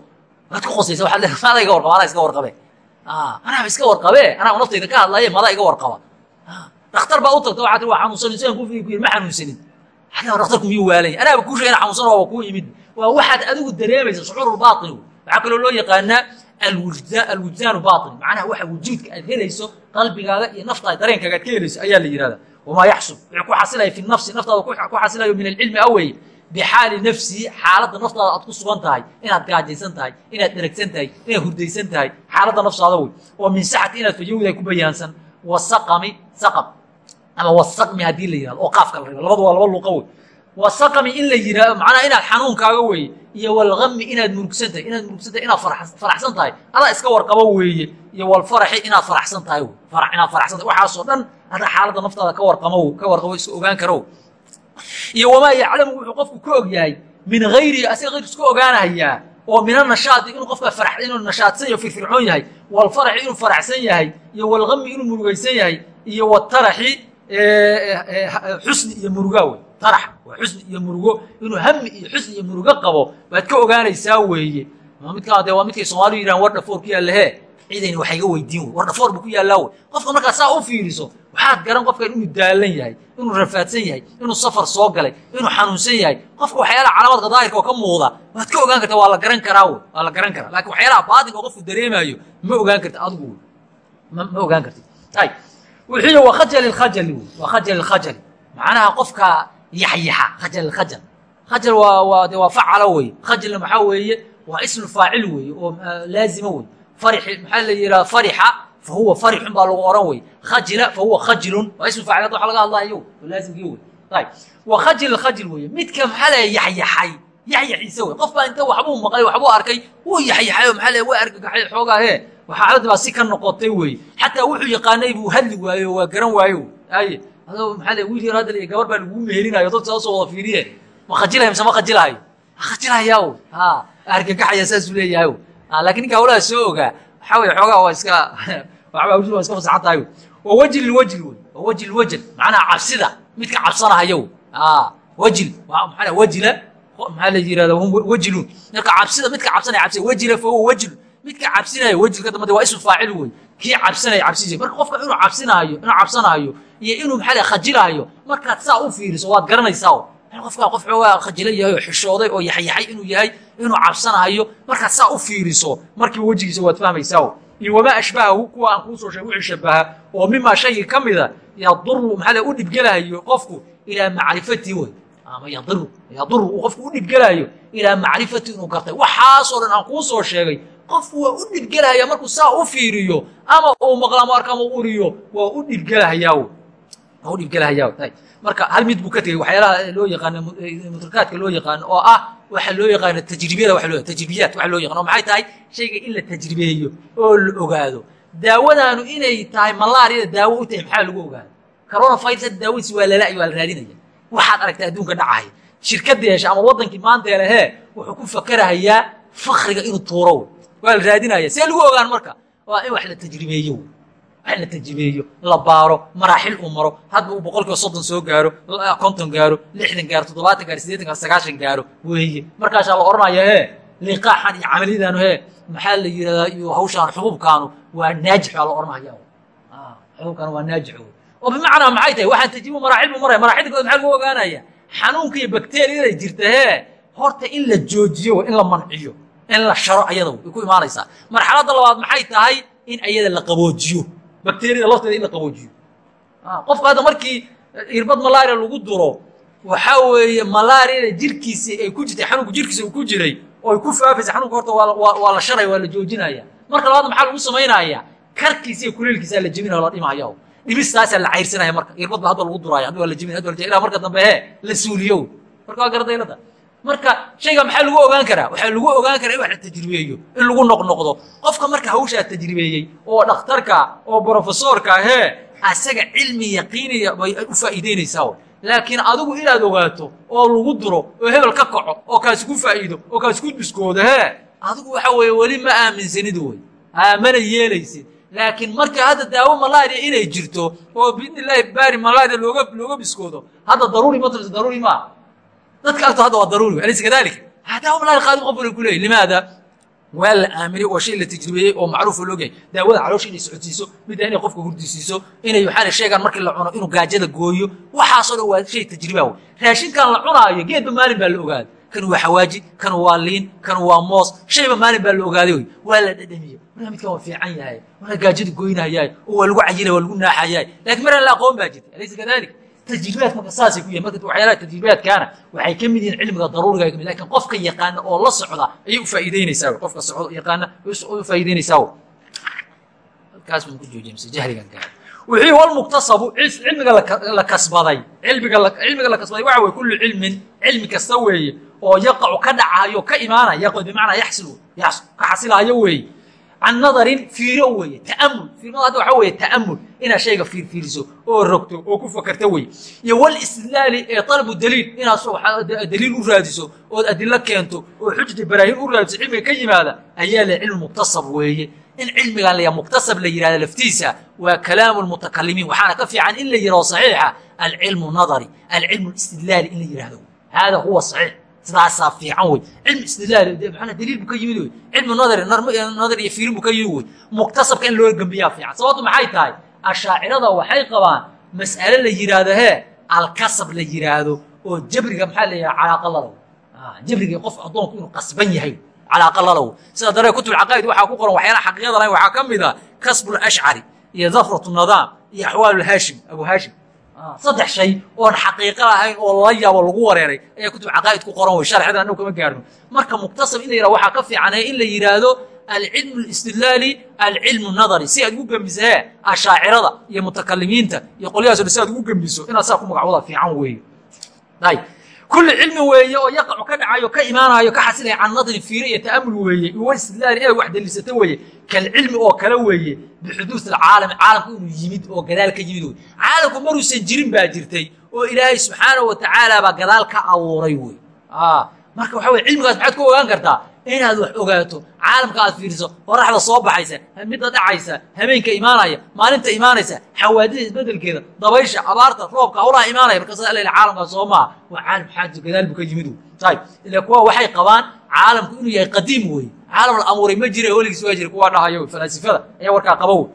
waad ku qosaysa leedahay madaa iga warqaba adaa iska warqabe. Anaaba iska warqabe. Anaa naftayda ka hadlaye madaa iga warqaba. Dhakhtar baa u tagta waxaa tii waa xanuunsanin saan kuu fidiyo ku yar ma xanuunsanin xataa dhakhtarku miyuu waalanya anaaba kuu sheegay ina xanuunsan waaba kuu yimid. Waa waxaad adigu dareemaysa shucuur albaatin waxaa kaloo loo yaqaanaa alwujdaanu baatin macnaha waxa wujuudka aad helayso qalbigaaga iyo naftaada dareenkaaga aad ka helayso ayaa la yihahda wamaa yaxsul wuxuu ku xasilaya fi nafsi naftaada ku xasilayo min alcilmi awey. Bixaali nafsihi xaaladda naftaada aad ku sugan tahay inaad gaajaysan tahay inaad dheragsan tahay inaad hurdaysan tahay xaaladda naftaada wey oo min saxati inaad fajowdahay ku bayaansan. Wasaqami saqam ama wasaqmi haddii la yihahdo oo qaafka la ribo labadu waa laba luqa wey wasaqami in la yihahdo macnaha inaad xanuunkaaga weeye iyo walgami inaad murugsan tahay. Inaad murugsan tahay inaad faraxsan tahay. Adaa iska warqabo weeye iyo walfaraxi inaad faraxsan tahay inaad faraxsan tahay. Waxaasoo dhan adaa xaaladda naftaada ka warqamo ka warqabo iska ogaan karo iyo wamaa yaclamu wuxuu qofku ka og yahay min hayrihi asiga hayrkiis ka ogaanahayaa oo min anashaadi inuu qofka farax inuu nashaadsan yahay firfircoon yahay walfaraxi inuu faraxsan yahay iyo walgami inuu murugaysan yahay iyo wataraxi xusni iyo murugaa wey tarax waa xusni iyo murugo inuu hami iyo xusni iyo murugo qabo baad ka ogaanaysaa weeye. Midkaa de waa midkay soomaalidu yidhahan war dhafoor ku yaalla hee ciidayna wax iga weydiin wey war dhafoor buu ku yaallaa wey. Qofka markaa saa u fiiriso waxaad garan qofkan inuu daalan yahay inuu rafaadsan yahay inuu safar soo galay inuu xanuunsan yahay. Qofka waxyaalaha calaamaadka daahirka oo ka muuqda waad ka ogaan karta waa la garan karaa wey waa la garan karaa. Lakin waxyaalaha baatinka oo qofku dareemaayo ma ogaan karta adigu wey. Ma ogaan kartid wuxuu yihi waa khajal ilkhajali wey waa khajal ilkhajali macnaha qofka yaxyaxa khajal ilkhajal khajal waa waa de waa facala wey khajalna maxaa weeye waa ismu faacil weeye oo laazima wey farixi maxaa la yidhaha farixa fa huwa farixun baa lagu oran wey khajila fa huwa khajilun waa ismu faacil waxa laga hadlayo oo laazimkii wey ayib wa khajil khajil weeye midka maxaa la yaxyaxay yaxyaxiisa wey qof baa inta waxbuu maqlay waxbuu arkay wuu yaxyaxay oo maxaa la waa argagaxay xoogaa hee xaaladii baa si ka noqotay weeye xataa wuxuu yaqaanay buu hadli waayo waa garan waayo. Aye la wiil yar hadda gabar baa lagu meherinayo dad saa soo wada fiiriye. Ma khajilayo mise ma khajilahayo wey ha argagaxaya saasuu leeyahay. Wey laakiin ninka hawlaha soo ogaa waxaa weye xoogaa waa iska waxba hawshu waa iska fasaxan tahay wey wa wajil lwajil wey wa wajil wajil. Macnaha cabsida midka cabsanahaya wey wajil maxaa wajila maxaa la yirahda wajilun. Marka cabsida midka cabsanaya cabsida wajila fa huwa wajil midka cabsinaya wejilka dambade waa ismu faacil wey kii cabsanaya cabsiisa marka qofka inuu cabsinaayo inuu cabsanaayo iyo inuu maxaa la khajilaayo markaad saa u fiiriso waad garanaysaa qofkaa qof xoogaa khajila yahay oo xishooday oo yaxyaxay inuu yahay inuu cabsanaayo. Markaad saa u fiiriso markiiba wejigiisa waad fahmaysaa iyo wamaa ashbahahu kuwa aan kuu soo sheegay wixii shabaha oo mimaa shaygi ka mida yaduru maxaa u dhibgelahayo qofku ilaa macrifatii wey ama yadiru yaduru uu qofku u dhibgelaayo ilaa macrifati inuu gartay. Waxaasoo dhan aan kuu soo sheegay qofku waa u dhibgelahaya markuu saa u fiiriyo ama uu maqlamo arkama uriyo waa u dhibgelahayaa waa u dhibgelahayaa marka hal mid buu ka tegey waxyaalaha loo yaqaano mudrakaadka loo yaqaano oo ah waxa loo yaqaano tajribiyada waa loo tajribiyaat waxa loo yaqano oo maxay tahay? Shayga in la tajribeeyo oo la ogaado. Daawadaanu inay tahay malaariyada daawo u tahay maxaa lagu ogaado corona virus hadda daawadiisi waa lala waa la raadinaya. Waxaad aragtay adduunka dhacaya shirkadda yeesha ama waddankii maanta helehee wuxuu ku fakerahayaa fakriga inuu tuuro waa la raadinaya. See lagu ogaan marka. Waa in wax la tajribeeyo. Wax la tajribeeyo. La baaro. Maraaxil uu maro. Hadba uu boqolkiiba soddon soo gaaro konton gaaro lixdan gaaro toddobaatan gaaro siddeetan gaaro sagaashan gaaro. Weeye. Markaasaa la odhanaya hee liqaaxan iyo camaliyadaanu hee maxaa la yidhahdaa iyo hawshaan xububkaanu waa naajix baa la odhanaya xububkaanu waa naajix. Oo bimacnaa maxay tahay? Waxaan tajribo maraaxil buu maraya maraaxilda kood maxaa lagu ogaanaya xanuunka iyo bakteriyada jirta hee horta in la joojiyo in la manciyo in la sharo ayada way ku imaanaysaa marxaladda labaad maxay tahay? In ayada la qaboojiyo. Bakteriyada lafteeda in la qaboojiyo. Qofka hadda markii irbad malaria lagu duro waxaa weeye malaariyada jirkiisi ay ku jirtay xanuunku jirkiisa uu ku jiray oo ay ku faafaysa xanuunka horta waa la sharaya waa la joojinaya. Marka labaad maxaa lagu samaynaya karkiisa iyo kuleelkiisa la jebinaya la dhimaya dhibistaasaa la cayrsanaya marka. Irbad ba hadda lagu duraya hadda waa la jebin hadda waa la ilaa marka dambe hee la suuliyo. Marka waa garadaylada marka shayga maxaa lagu ogaan karaa? Waxaa lagu ogaan karaa in wax la tajribeeyo in lagu noqnoqdo. Qofka marka hawshaa tajribeeyey oo dhakhtarka oo brofesorka hee asaga cilmi yaqiiniya bay u faa'iideynaysaa laakiin adigu inaad ogaato oo lagu duro oo hebel ka kaco oo kaasi ku faa'iido oo kaasi ku biskoodo hee adigu waxa weeye weli ma aaminsanid wey aamana yeelaysid. Laakiin marka hadda daawo malaria inay jirto oo biidni illaahi baari malaria looga looga biskoodo hadda daruuri ma tirto daruuri maa dadka agto hadda waa daruuri alaysa kadalik? Daawo malaria qaadi qof wala ku leeyahy limaada? Waa la aaminay oo shay la tajribeeyey oo macruufo loogyahay daawada caloosha inay socodsiiso midda inay qofka hurdisiiso inay waxaana sheegaan markii la cuno inuu gaajada gooyo. Waxaasoo dhan waa shay tajriba wey raashinkan la cunaayo geedba maalin baa la ogaada. Kan waa xawaaji kan waa liin kan waa moos shayba maalin baa la ogaaday wey waa la dhadhamiye marka midkan waa fiican yahay marka gaajada goynayaay oo waa lagu cayilay waa lagu naaxayaay laakiin maraan la aqoon baa jirta alaysa kadalik tajribaad marka saasay ku yihiin marka waxyaalaha tajribaadkaana waxay ka mid yihiin cilmiga daruuriga ay ka mid laakiin qofka yaqaana oo la socda ayay u faa'iideynaysaa. Qofka socdo yaqaana u faa'iideynaysaa. Halkaas baan ku joojiyay mise jahligan gaar wixii walmuktasabu cilmiga la kasbaday cilmiga cilmiga la kasbaday waxa weye kullu cilmin cilmi kasta weeye oo yaqacu ka dhacayo ka imaanaya yaqacu bimacnaa yaxsilu ka xasilaayo weeye can nadarin fiiro weeye ta'amul fiirmada hadda waxa weeye ta'amul inaad shayga fiirfiiriso oo rogto oo ku fakarto weye iyo walistidlaali ee talabu daliil inaad daliil u raadiso ood adilo keento oo xujja baraahin u raadiso cilmiga ka yimaada ayaa le cilmu muktasab weeye. In cilmigan la muktasab la yihahda laftiisa waa kalaamu lmutakalimiin waxaana ka fiican in la yihahdo saxiixa alcilmu nadari alcilmu istidlaali in la yihahdo hada huwa saxiix sidaasaa fiican wey cilmi istidlaal daliil buu ka yimid wey cilmi nadari nadar iyo fiirin buu ka yimid wey muktasabka in loo gembiyaa fiican sababtu maxay tahay? Ashaacirada waxay qabaan mas'ale la yidhaahdo hee alkasab la yidhaahdo oo jabriga maxaa la yidhaha calaaqa lalow jabriga qof addoonku inuu qasban yahay. Calaaqa lalow sida daree kutub caqaa'id waxaa ku qoran waxyaalaha xaqiiqada lahayn waxaa ka mid a kasbu lashcari iyo dafratu nadaam iyo axwaal haashim. Abu haashim saddex shay oon xaqiiqo lahayn oo lala yaabo lagu wareeray ayaa kutub caqaa'id ku qoran wey sharxeeda annagu kama gaarno. Marka muktasab in la yihahdo waxaa ka fiicanaya in la yidhaahdo alcilmu alistidlaali alcilmu nadari si aad ugu gembiso hee ashaacirada iyo mutakalimiinta iyo qolyahaas si aad ugu gembiso inaad saa ku magacwada fiican weeye ay kulli cilmi weeye oo yaqacu ka dhacayo ka imaanayo ka xasilaya can nadri fiire iyo ta'amul weeye iwa istidlaali inaad wax daliisato weeye kalcilmi oo kale weeye bixuduus alcaalami caalamku inuu yimid oo gadaal ka yimid wey caalamku maruusan jirin baa jirtay oo ilaahay subxaanahu wa tacaala baa gadaal ka abuuray wey marka waxa weye cilmigaas maxaad ku ogaan kartaa inaad wax ogaato caalamka aad fiiriso qoraxda soo baxaysa midda dhacaysa habeenka imaanaya maalinta imaanaysa xawaadida isbedelkeeda dabaysha abaarta roobka hawlaha imaanaya markaasa la caalamkaa soo maaha. Waa caalam xaaji gadaal buu ka yimid ayb ila kuwa waxay qabaan caalamku inuu yahay qadiim wey caalam la abuuray ma jira weligiis waa jira kuwaa dhahayo falaasifada ayaa warkaa qaba wey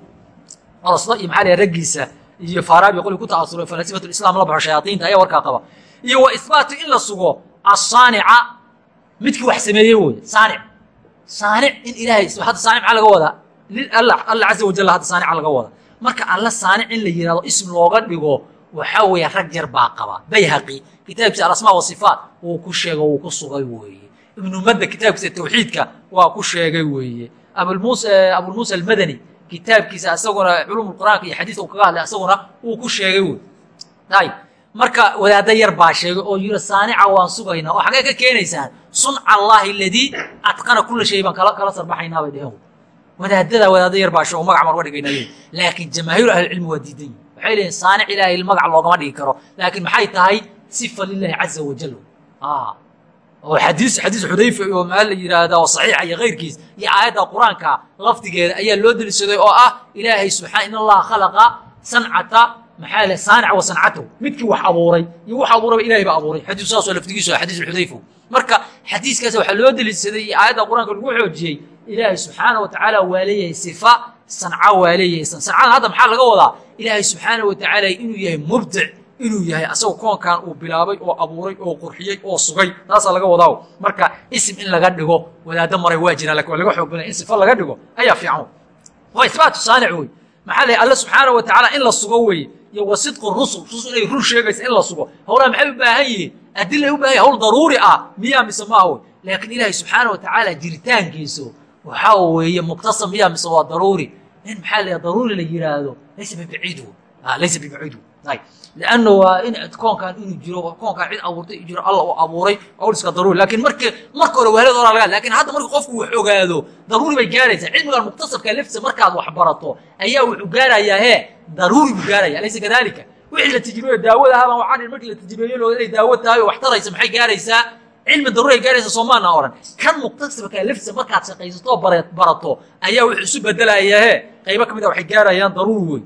orosda iyo maxaa la raggiisa iyo faaraabi qoli ku ta'asuray falaasifatu islam la baxo shayaadiinta ayaa warkaa qaba. Iyo wa isbaatu in la sugo asaanica midkii wax sameeyey wey saanic. Saanic in ilaahay hadda saanic maxaa laga wadaa? Alla caza wajal hadda saanica laga wada marka alla saanic la yihahdo ism looga dhigo waxaa weeye rag yar baa qaba. Bayhaqi kitaabkiisa alasmaa wasifaat wuu ku sheego wuu ku sugay weeye. Ibnu madda kitaabkiisa tawxiidka waa ku sheegay weeye. Abulmuusa almadani kitaabkiisa isaguna culum qur'aanka iyo xadiiska uu kaga hadlay isaguna wuu ku sheegay wey marka wadaadda yar baa sheegay oo yiri saanica waan sugaynaa. Oo xagee ka keenaysaan sunca allahi aladii atqana kula shay baan kala kala sarbaxaynaa bay dheheen wadaadada wadaadda yar baa sheego magac uga dhigaynaa. Laakiin jamaahiiru ahlicilmi waa diidan yihiin waxay leeyihiin saanic ilaahay magac loogama dhigi karo. Laakiin maxay tahay? Sifa lilahi caza wajal oo xadiis xadiis xudayfa oo maa la yidhaahda oo saxiixa iyo kayrkiis iyo aayadda qur'aanka lafdigeeda ayaa loo deliishaday oo ah ilaahay subxaan in allaha khalaqa sancata maxaa le saanic wa sancatahu midkii wax abuuray iyo wax abuurayba ilahay baa abuuray. Xadiis saasoo laftigiisu ah xadiis xudayfa. Marka xadiiskaas waxaa loo deliishaday aayadda qur'aanka lagu xoojiyey. Ilaahay subxaana wa tacaala waa leeyahay sifa sanca waa leeyahay sancada hadda maxaa laga wadaa? Ilaahay subxaana wa tacaala inuu yahay mubdic inuu yahay asagoo koonkan uu bilaabay oo abuuray oo qurxiyey oo sugay. Taasaa laga wadaa. Marka isim in laga dhigo wadaaddo maray waa jiraan laakiin waa laga xoog badan. In sifa laga dhigo ayaa fiican. Waa isbaatu saanic wey maxaa lay alla subxaana wa tacaala in la sugo weeye iyo wa rusul rusul inay run sheegaysa in la sugo. Hawlaha maxay u baahan yihiin? Adilay u baahan yahin daruuri ah miyaa mise maaha wey laakiin ilaahay subxaana wa tacaala jiritaankiisu waxaa weeye muktasab miyaa mise waa daruuri. In maxaa la daruuri la yiraahdo laysa bibaciid laysa bibaciid ayb lanna waa in koonkan inuu jiro koonkan cid abuurtay jiro alla uu abuuray awliska daruuri. Lakin marki marka hore waalid hora laga laakiin hadda marka qofku wax ogaado daruuri bay gaaraysaa. Cilmigan muktasabka laftiisa markaad wax barato ayaa wuxuu gaarayaa he daruuri buu gaaraya laysa kadalika wixii la tijribeeyo daawada ahaban waxaa dhin markii la tijribeeyo loo inay daawo tahay oo wax taraysa maxay gaaraysaa? Cilmi daruuri ay gaaraysa soomaana oran. Kan muktasabka laftiisa markaad shaqaysato oo barato ayaa wuxuu isu bedelayaa he qaybo ka mid a waxay gaarayaan daruuri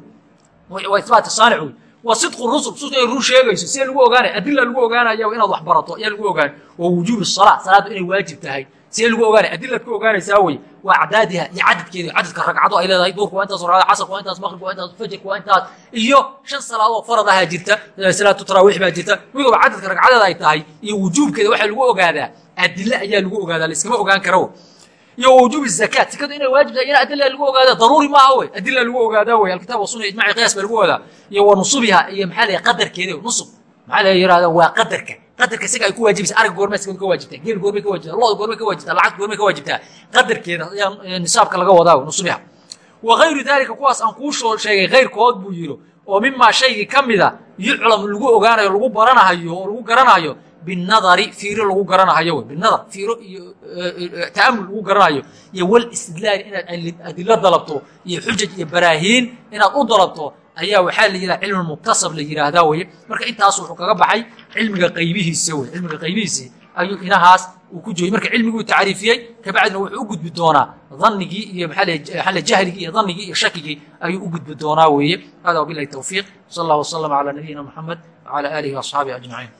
wey. Waa isbaat saanic wey waa sidqu rusul rusulka inay run sheegayso see lagu ogaanaya adila lagu ogaanaya inaad wax barato ayaa lagu ogaanay wa wujuubi salaa salaaddu inay waajib tahay see lagu ogaanaya adilaad ku ogaanaysaa wey waa acdaadiha iyo cadadkeeda cadadka ragcado ay leedahay duurka waa intaas ragcado casarka waa intaas maqribka waa intaas fajarka waa intaas iyo shan salaadood farad ahaa jirta salaatu taraawiix baa jirta midooba cadadka ragcadeeda ay tahay iyo wujuubkeeda waxaa lagu ogaadaa adile ayaa lagu ogaadaa laiskama ogaan karo iyo wujuub zakaat sekadu inay waajib tahay in adila lagu ogaada daruuri maaha wey adila lagu ogaadaa wey alkitaab wasuna ijmaci qiyaas baa lagu ogaadaa iyo wa nusubiha iyo maxaa la qadarkeeda nusub maxaa la yirahda waa qadarka qadarka isaga ay ku waajibaysa arag goorma sekadu ka waajibtaa geel goormay ka waajibtaa looda goormay ka waajibtaa lacag goormay ka waajibtaa qadarkeeda ayaa nisaabka laga wadaa nusubiha wa gayru dalika kuwaas aan kuu soo sheegay kayrkood buu yiri oo mimaa shaygii ka mida yuclam lagu ogaanayo lagu baranahayo oo lagu garanayo binadari fiiro lagu garanahayo wey binadar fiiro iyo ta'amul lagu garanayo iyo wal istidlaal inaad adilo dalabto iyo xujaj iyo baraahiin inaad u dalabto ayaa waxaa la yidhaha cilmu muktasab la yidhaahdaa weye marka intaas wuxuu kaga baxay cilmiga qaybihiisa wey cilmiga qaybihiisii ayuu inahaas uu ku joogay. Marka cilmiguu tacriifiyey kabacdina wuxuu u gudbi doonaa dhanigii iyo maxaa la jahligii iyo dhanigii iyo shakigii ayuu u gudbi doonaa weeye. Hada wabilahi tawfiiq. Sal allah waslama calaa nabiyina moxamed wacala aalihi waasxaabihi ajmaciin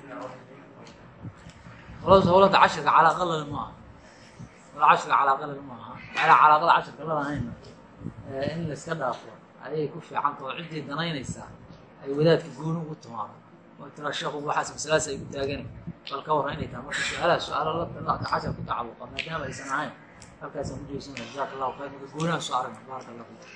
qolada hawlada cashirka calaaqalale ma aha cashirka calaaqalale ma aha maxaa calaaqada cashirka la lahayna in la iska dhaafo ayay ku fiicanta oo ciddii danaynaysaa ay wadaadka gooni ugu timaado. Oo tiraa sheekhu waxaas masalaas ay ku taaganay bal ka warran inay tahay marka su'aalaha su'aalo cashar ku tacaluqa maadaama aysan ahayn. Halkaasaan ku jeesana jazaaka allahu khayr marka gooniha soo aragna baaraka allah fiik